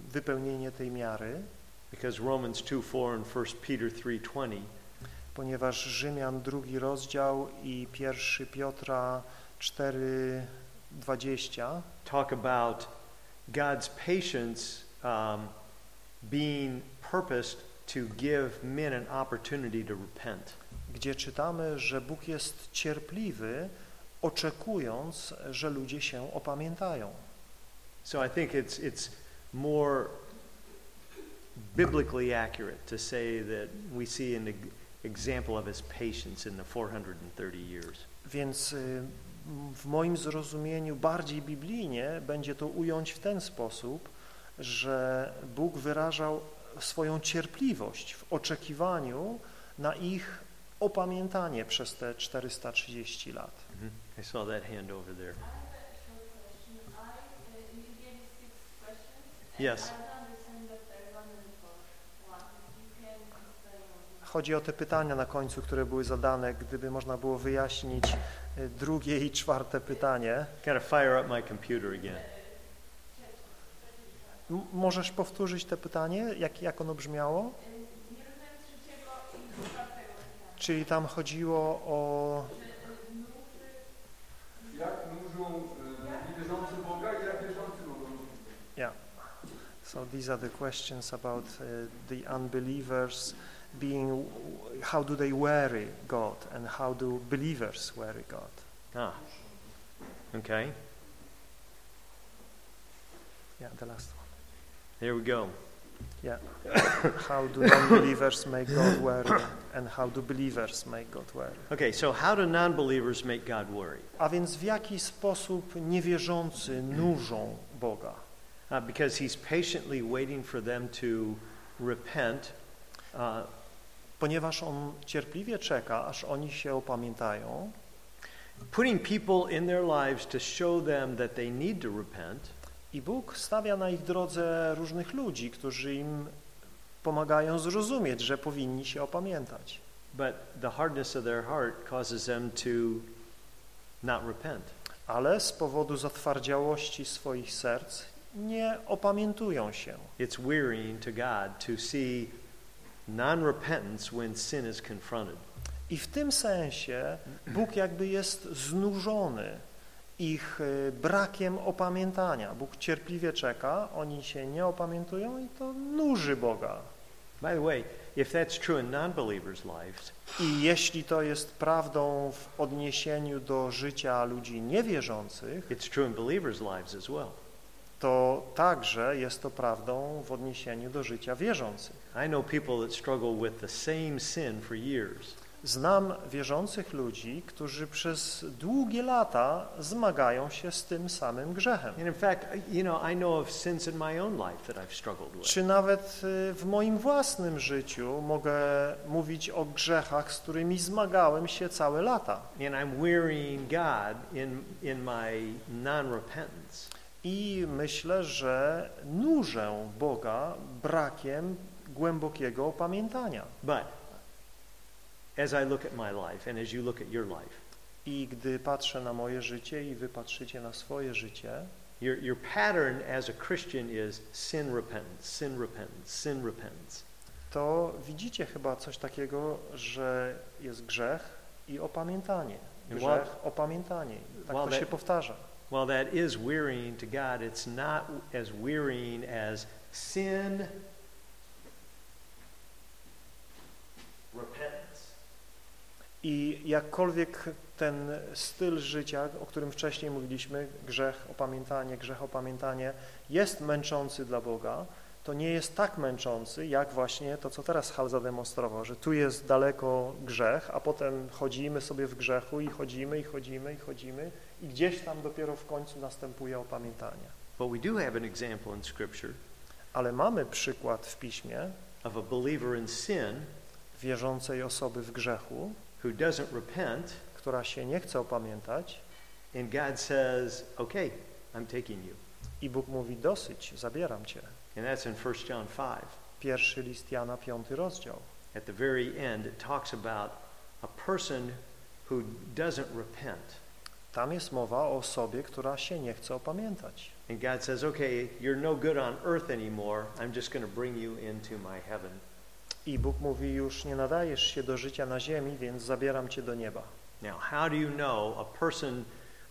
wypełnienie tej miary, Because Romans 2 4 and 1 Peter 3.20 ponieważ Rzymian drugi rozdział i pierwszy Piotra 4:20 talk about God's patience um, being purposed to give men an opportunity to repent. gdzie czytamy, że Bóg jest cierpliwy, oczekując, że ludzie się opamiętają. So I think it's, it's more biblically accurate to say that we see an example of his patience in the 430 years. Więc y, w moim zrozumieniu bardziej biblijnie będzie to ująć w ten sposób, że Bóg wyrażał swoją cierpliwość w oczekiwaniu na ich opamiętanie przez te 430 lat. I saw that hand over there. I have a short question. I, uh, you gave me six questions. Yes. I don't understand the third one and the fourth one. You can explain on this. Chodzi o te pytania na końcu, które były zadane, gdyby można było wyjaśnić y, drugie i czwarte pytanie. Gotta fire up my computer again. M możesz powtórzyć te pytanie, jak, jak ono brzmiało? Czyli tam chodziło o Jak nużą e, niewierzący Boga i jak wierzący mogą nużyć? So these are the questions about uh, the unbelievers being, how do they worry God and how do believers worry God? Ah. Okay. Yeah, the last one. Here we go. Yeah. how do non-believers make God worry and how do believers make God worry? Okay, so how do non believers make God worry? A więc w jaki sposób niewierzący nużą Boga? Uh, because he's patiently waiting for them to repent. Uh, Ponieważ On cierpliwie czeka, aż oni się opamiętają putting people in their lives to show them that they need to repent, I Bóg stawia na ich drodze różnych ludzi, którzy im pomagają zrozumieć, że powinni się opamiętać. but the hardness of their heart causes them to not repent. Ale z powodu zatwardziałości swoich serc nie opamiętują się. It's wearying to God to see non repentance when sin is confronted. I w tym sensie Bóg jakby jest znużony ich y, brakiem opamiętania. Bóg cierpliwie czeka, oni się nie opamiętują i to nuży Boga. By the way, if that's true in non believers' lives, I jeśli to jest prawdą w odniesieniu do życia ludzi niewierzących, it's true in believers' lives as well. To także jest to prawdą w odniesieniu do życia wierzących. I know people that struggle with the same sin for years. Znam wierzących ludzi, którzy przez długie lata zmagają się z tym samym grzechem. Czy nawet y, w moim własnym życiu mogę mówić o grzechach, z którymi zmagałem się całe lata. And I'm wearying God in, in my non repentance. I myślę, że nużę Boga brakiem głębokiego opamiętania. But as I look at my life and as you look at your life, I gdy patrzę na moje życie i wy patrzycie na swoje życie, your, your pattern as a Christian is sin repentance, sin repentance, sin repentance. to widzicie chyba coś takiego, że jest grzech i opamiętanie. Grzech, opamiętanie. Tak to się powtarza. While that is wearying to God, it's not as wearying as sin repentance. I jakkolwiek ten styl życia, o którym wcześniej mówiliśmy, grzech, opamiętanie, grzech, opamiętanie, jest męczący dla Boga, to nie jest tak męczący, jak właśnie to, co teraz Hal zademonstrował, że tu jest daleko grzech, a potem chodzimy sobie w grzechu i chodzimy, i chodzimy, i chodzimy i gdzieś tam dopiero w końcu następuje opamiętanie. But we do have an example in Scripture Ale mamy przykład w Piśmie of a believer in sin wierzącej osoby w grzechu, who doesn't repent, która się nie chce opamiętać and God says, Okay, I'm taking you. i Bóg mówi dosyć, zabieram Cię. And that's in 1 John 5. Pierwszy list Jana, piąty rozdział. At the very end, it talks about a person who doesn't repent. Tam jest mowa o osobie, która się nie chce opamiętać. And God says, Okay, you're no good on earth anymore. I'm just going to bring you into my heaven. I Bóg mówi, już nie nadajesz się do życia na ziemi, więc zabieram cię do nieba. Now, how do you know a person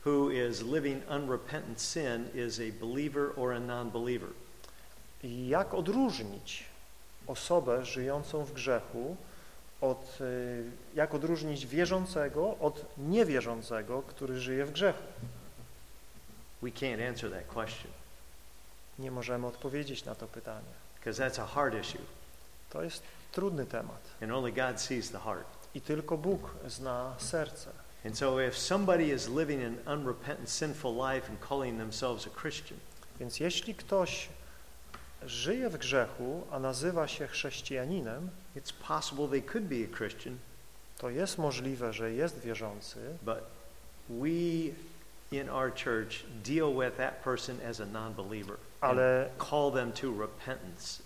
who is living unrepentant sin is a believer or a non believer? I jak odróżnić osobę żyjącą w grzechu od, y, jak odróżnić wierzącego od niewierzącego, który żyje w grzechu? We can't answer that question Nie możemy odpowiedzieć na to pytanie. because that's a hard issue, To jest trudny temat and only God sees the heart. i tylko Bóg zna serce. And so, if somebody is living an unrepentant, sinful life and calling themselves a Christian, Więc jeśli ktoś żyje w grzechu, a nazywa się chrześcijaninem, it's possible they could be a Christian, to jest możliwe, że jest wierzący, but we in our church deal with that person as a non believer ale, call them to repentance,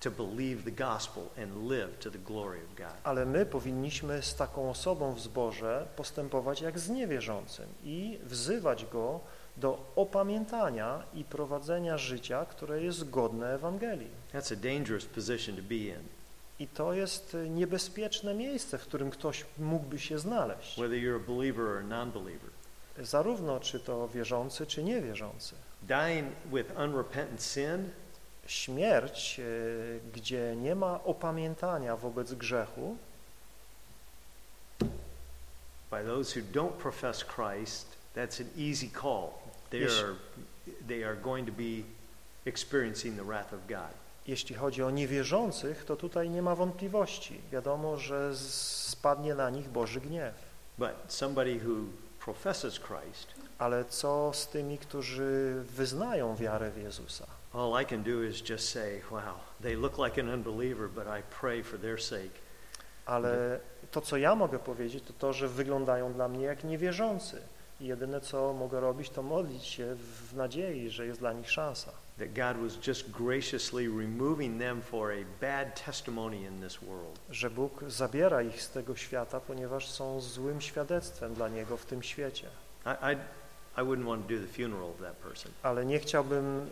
to believe the gospel and live to the glory of God. ale my powinniśmy z taką osobą w zborze postępować jak z niewierzącym i wzywać go do opamiętania i prowadzenia życia, które jest godne Ewangelii. That's a dangerous position to be in, I to jest niebezpieczne miejsce, w którym ktoś mógłby się znaleźć. whether you're a believer or a non believer. Zarówno czy to wierzący, czy niewierzący. Dying with unrepentant sin Śmierć, e, gdzie nie ma opamiętania wobec grzechu, by those who don't profess Christ, that's an easy call. They Yes. are, they are going to be experiencing the wrath of God. jeśli chodzi o niewierzących, to tutaj nie ma wątpliwości. Wiadomo, że spadnie na nich Boży gniew. But somebody who professes Christ, Ale co z tymi, którzy wyznają wiarę w Jezusa? all I can do is just say, wow, they look like an unbeliever, but I pray for their sake. Ale to, co ja mogę powiedzieć, to to, że wyglądają dla mnie jak niewierzący. I jedyne, co mogę robić, to modlić się w nadziei, że jest dla nich szansa. That God was just graciously removing them for a bad testimony in this world. Że Bóg zabiera ich z tego świata, ponieważ są złym świadectwem dla Niego w tym świecie. I, I, I wouldn't want to do the funeral of that person. Ale nie chciałbym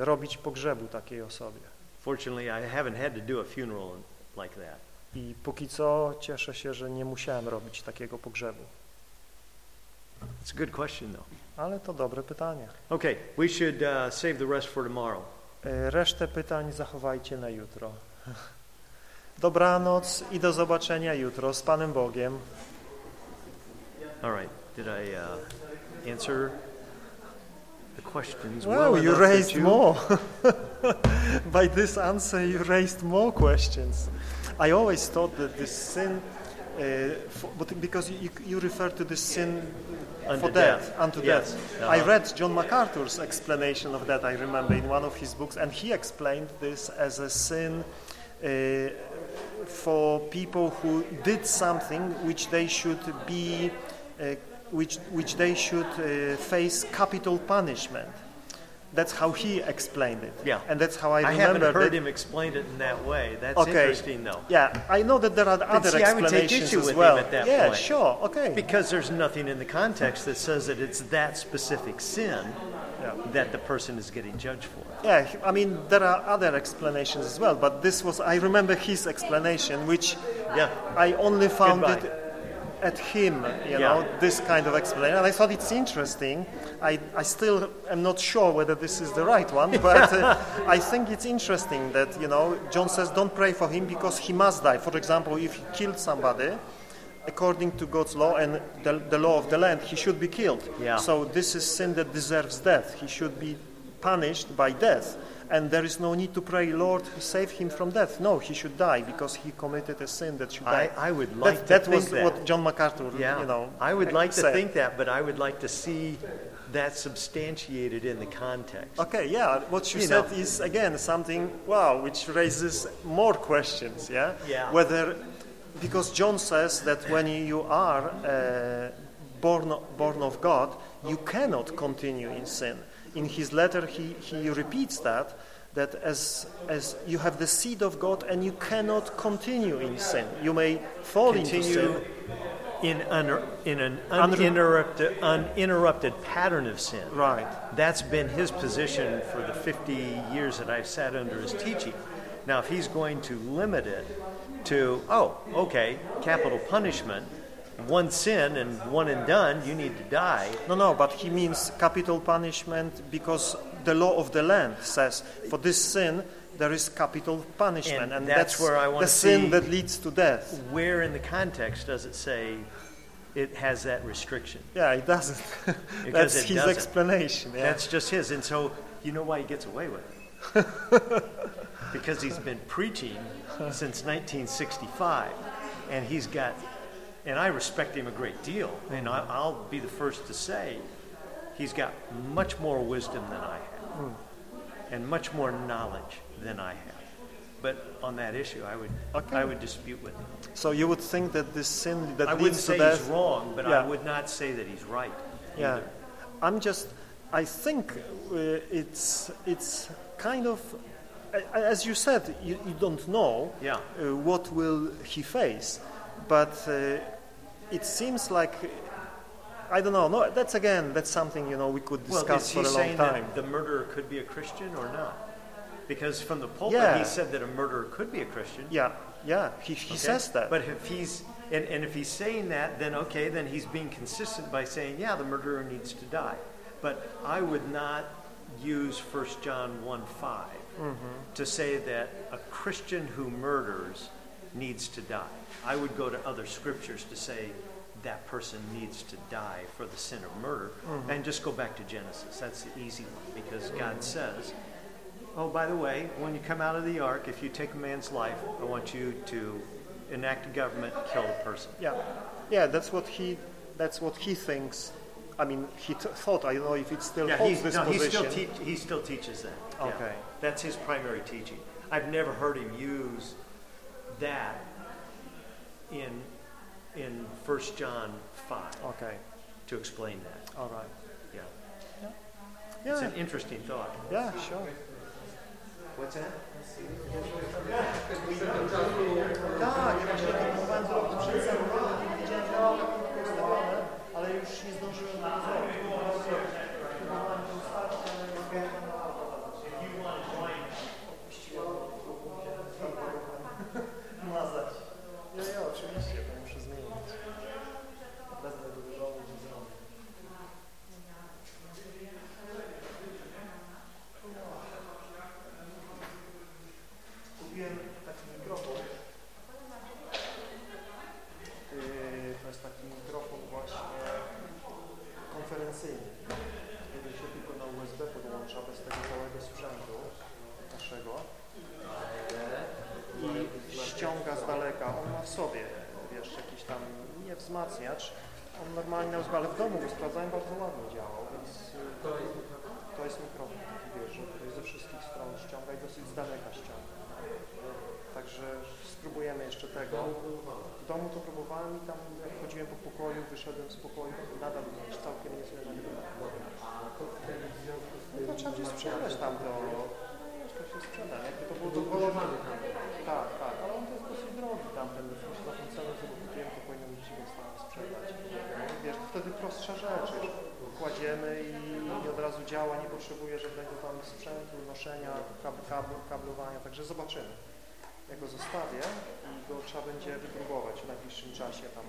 y, robić pogrzebu takiej osobie. Fortunately, I haven't had to do a funeral like that. I póki co cieszę się, że nie musiałem robić takiego pogrzebu. It's a good question, though. Ale to dobre pytanie. Okay, we should uh, save the rest for tomorrow. Resztę pytań zachowajcie na jutro. Dobranoc i do zobaczenia jutro z Panem Bogiem. All right, did I uh, answer the questions well, Well, you raised you- more. By this answer, you raised more questions. I always thought that this sin, uh, for, but because you, you refer to this sin Unto for death, death. unto Yes. death. I Uh-huh. read John MacArthur's explanation of that, I remember, in one of his books, and he explained this as a sin uh, for people who did something which they should be, uh, which, which they should uh, face capital punishment. That's how he explained it. Yeah. And that's how I, I haven't heard that. him explain it in that way. That's Okay. interesting, though. Yeah, I know that there are other see, I would take explanations issue as with him well. at that yeah, point. sure, okay. Because there's nothing in the context that says that it's that specific sin Yeah. that the person is getting judged for. Yeah, I mean, there are other explanations as well, but this was, I remember his explanation, which Yeah. I only found Goodbye. it at him, you Yeah. know, this kind of explanation. And I thought it's interesting. I, I still am not sure whether this is the right one, but uh, I think it's interesting that, you know, John says don't pray for him because he must die. For example, if he killed somebody, according to God's law and the, the law of the land, he should be killed. Yeah. So this is sin that deserves death. He should be punished by death. And there is no need to pray, Lord, save him from death. No, he should die because he committed a sin that should I, die. I would like that to that think was that. what John MacArthur, yeah, you know, I would like to think that, but I would like to see that substantiated in the context. Okay, yeah, what you, You said know. is again something wow, which raises more questions. Yeah, Yeah. Whether because John says that when you are uh, born born of God, you cannot continue in sin. In his letter, he he repeats that that as as you have the seed of God and you cannot continue in sin. You may fall into sin. In, un, in an uninterrupted, uninterrupted pattern of sin. Right. That's been his position for the 50 years that I've sat under his teaching. Now, if he's going to limit it to, oh, okay, capital punishment, one sin and one and done, you need to die. No, no, but he means capital punishment because the law of the land says for this sin there is capital punishment, And that's where I the see the sin see- that leads to death. Where in the context does it say it has that restriction? Yeah, it doesn't. That's it his doesn't. explanation. Yeah. That's just his. And so, you know why he gets away with it? because he's been preaching since 1965, and he's got, and I respect him a great deal, and I, I'll be the first to say, he's got much more wisdom than I have, hmm. and much more knowledge than I have. But on that issue, I would, Okay. I would dispute with him. So you would think that this sin that I wouldn't leads to say death he's wrong, but Yeah. I would not say that he's right. Yeah, either. I'm just. I think uh, it's it's kind of, as you said, you, you don't know Yeah. uh, what will he face, but uh, it seems like I don't know. No, that's again that's something you know we could discuss is for a long time. the murderer could be a Christian or not? Because from the pulpit, Yeah. he said that a murderer could be a Christian. Yeah, yeah, he, he okay? says that. But if he's and, and if he's saying that, then okay, then he's being consistent by saying, yeah, the murderer needs to die. But I would not use 1 John 1 5 Mm-hmm. to say that a Christian who murders needs to die. I would go to other scriptures to say that person needs to die for the sin of murder Mm-hmm. and just go back to Genesis. That's the easy one because God says, Oh, by the way, when you come out of the ark, if you take a man's life, I want you to enact a government, kill the person. Yeah, yeah, that's what he that's what he thinks. I mean, he t- thought. I don't know if it still Yeah, holds this no, he still, teach, he still teaches that. yeah. Okay. That's his primary teaching. I've never heard him use that in, in 1 John 5 okay, to explain that. all right. Yeah. It's Yeah, an interesting thought. yeah, sure. What's that? Tak, właśnie próbowałem zrobić przed samochodem, wiedziałem, że mam ustawione, ale już nie zdążyłem tego zrobić. Próbowałem to ustawić, zdążyłem. Mazać. Nie, nie, oczywiście, to muszę zmienić. Wezmę go do domu i zrobię. Kupiłem taki mikrofon. Yy, To jest taki mikrofon właśnie konferencyjny. Jeden się tylko na USB podłącza bez tego całego sprzętu naszego i ściąga z daleka. On ma w sobie, wiesz, jakiś tam, nie wzmacniacz, on normalnie na ale w domu go sprawdzałem, bardzo ładnie działał, więc yy, to jest mikrofon, taki, wiesz, że tutaj ze wszystkich stron ściąga i dosyć z daleka ściąga. Także spróbujemy jeszcze tego. W domu to próbowałem i tam jak chodziłem po pokoju, wyszedłem z pokoju, nadal całkiem niezłe nagrywanie. No to trzeba gdzieś sprzedać tam to. Wiesz, to się sprzeda, nie? To było to tam. Tak, tak, ale on to jest dosyć drogi tamten, myślę, za tą cenę, co kupiłem, to powinno być w stanie sprzedać. Wiesz, to wtedy prostsza rzecz, kładziemy i, i od razu działa, nie potrzebuje żadnego tam sprzętu, noszenia, kab, kab, kablowania, także zobaczymy. Ja go zostawię i go trzeba będzie wypróbować w najbliższym czasie tam.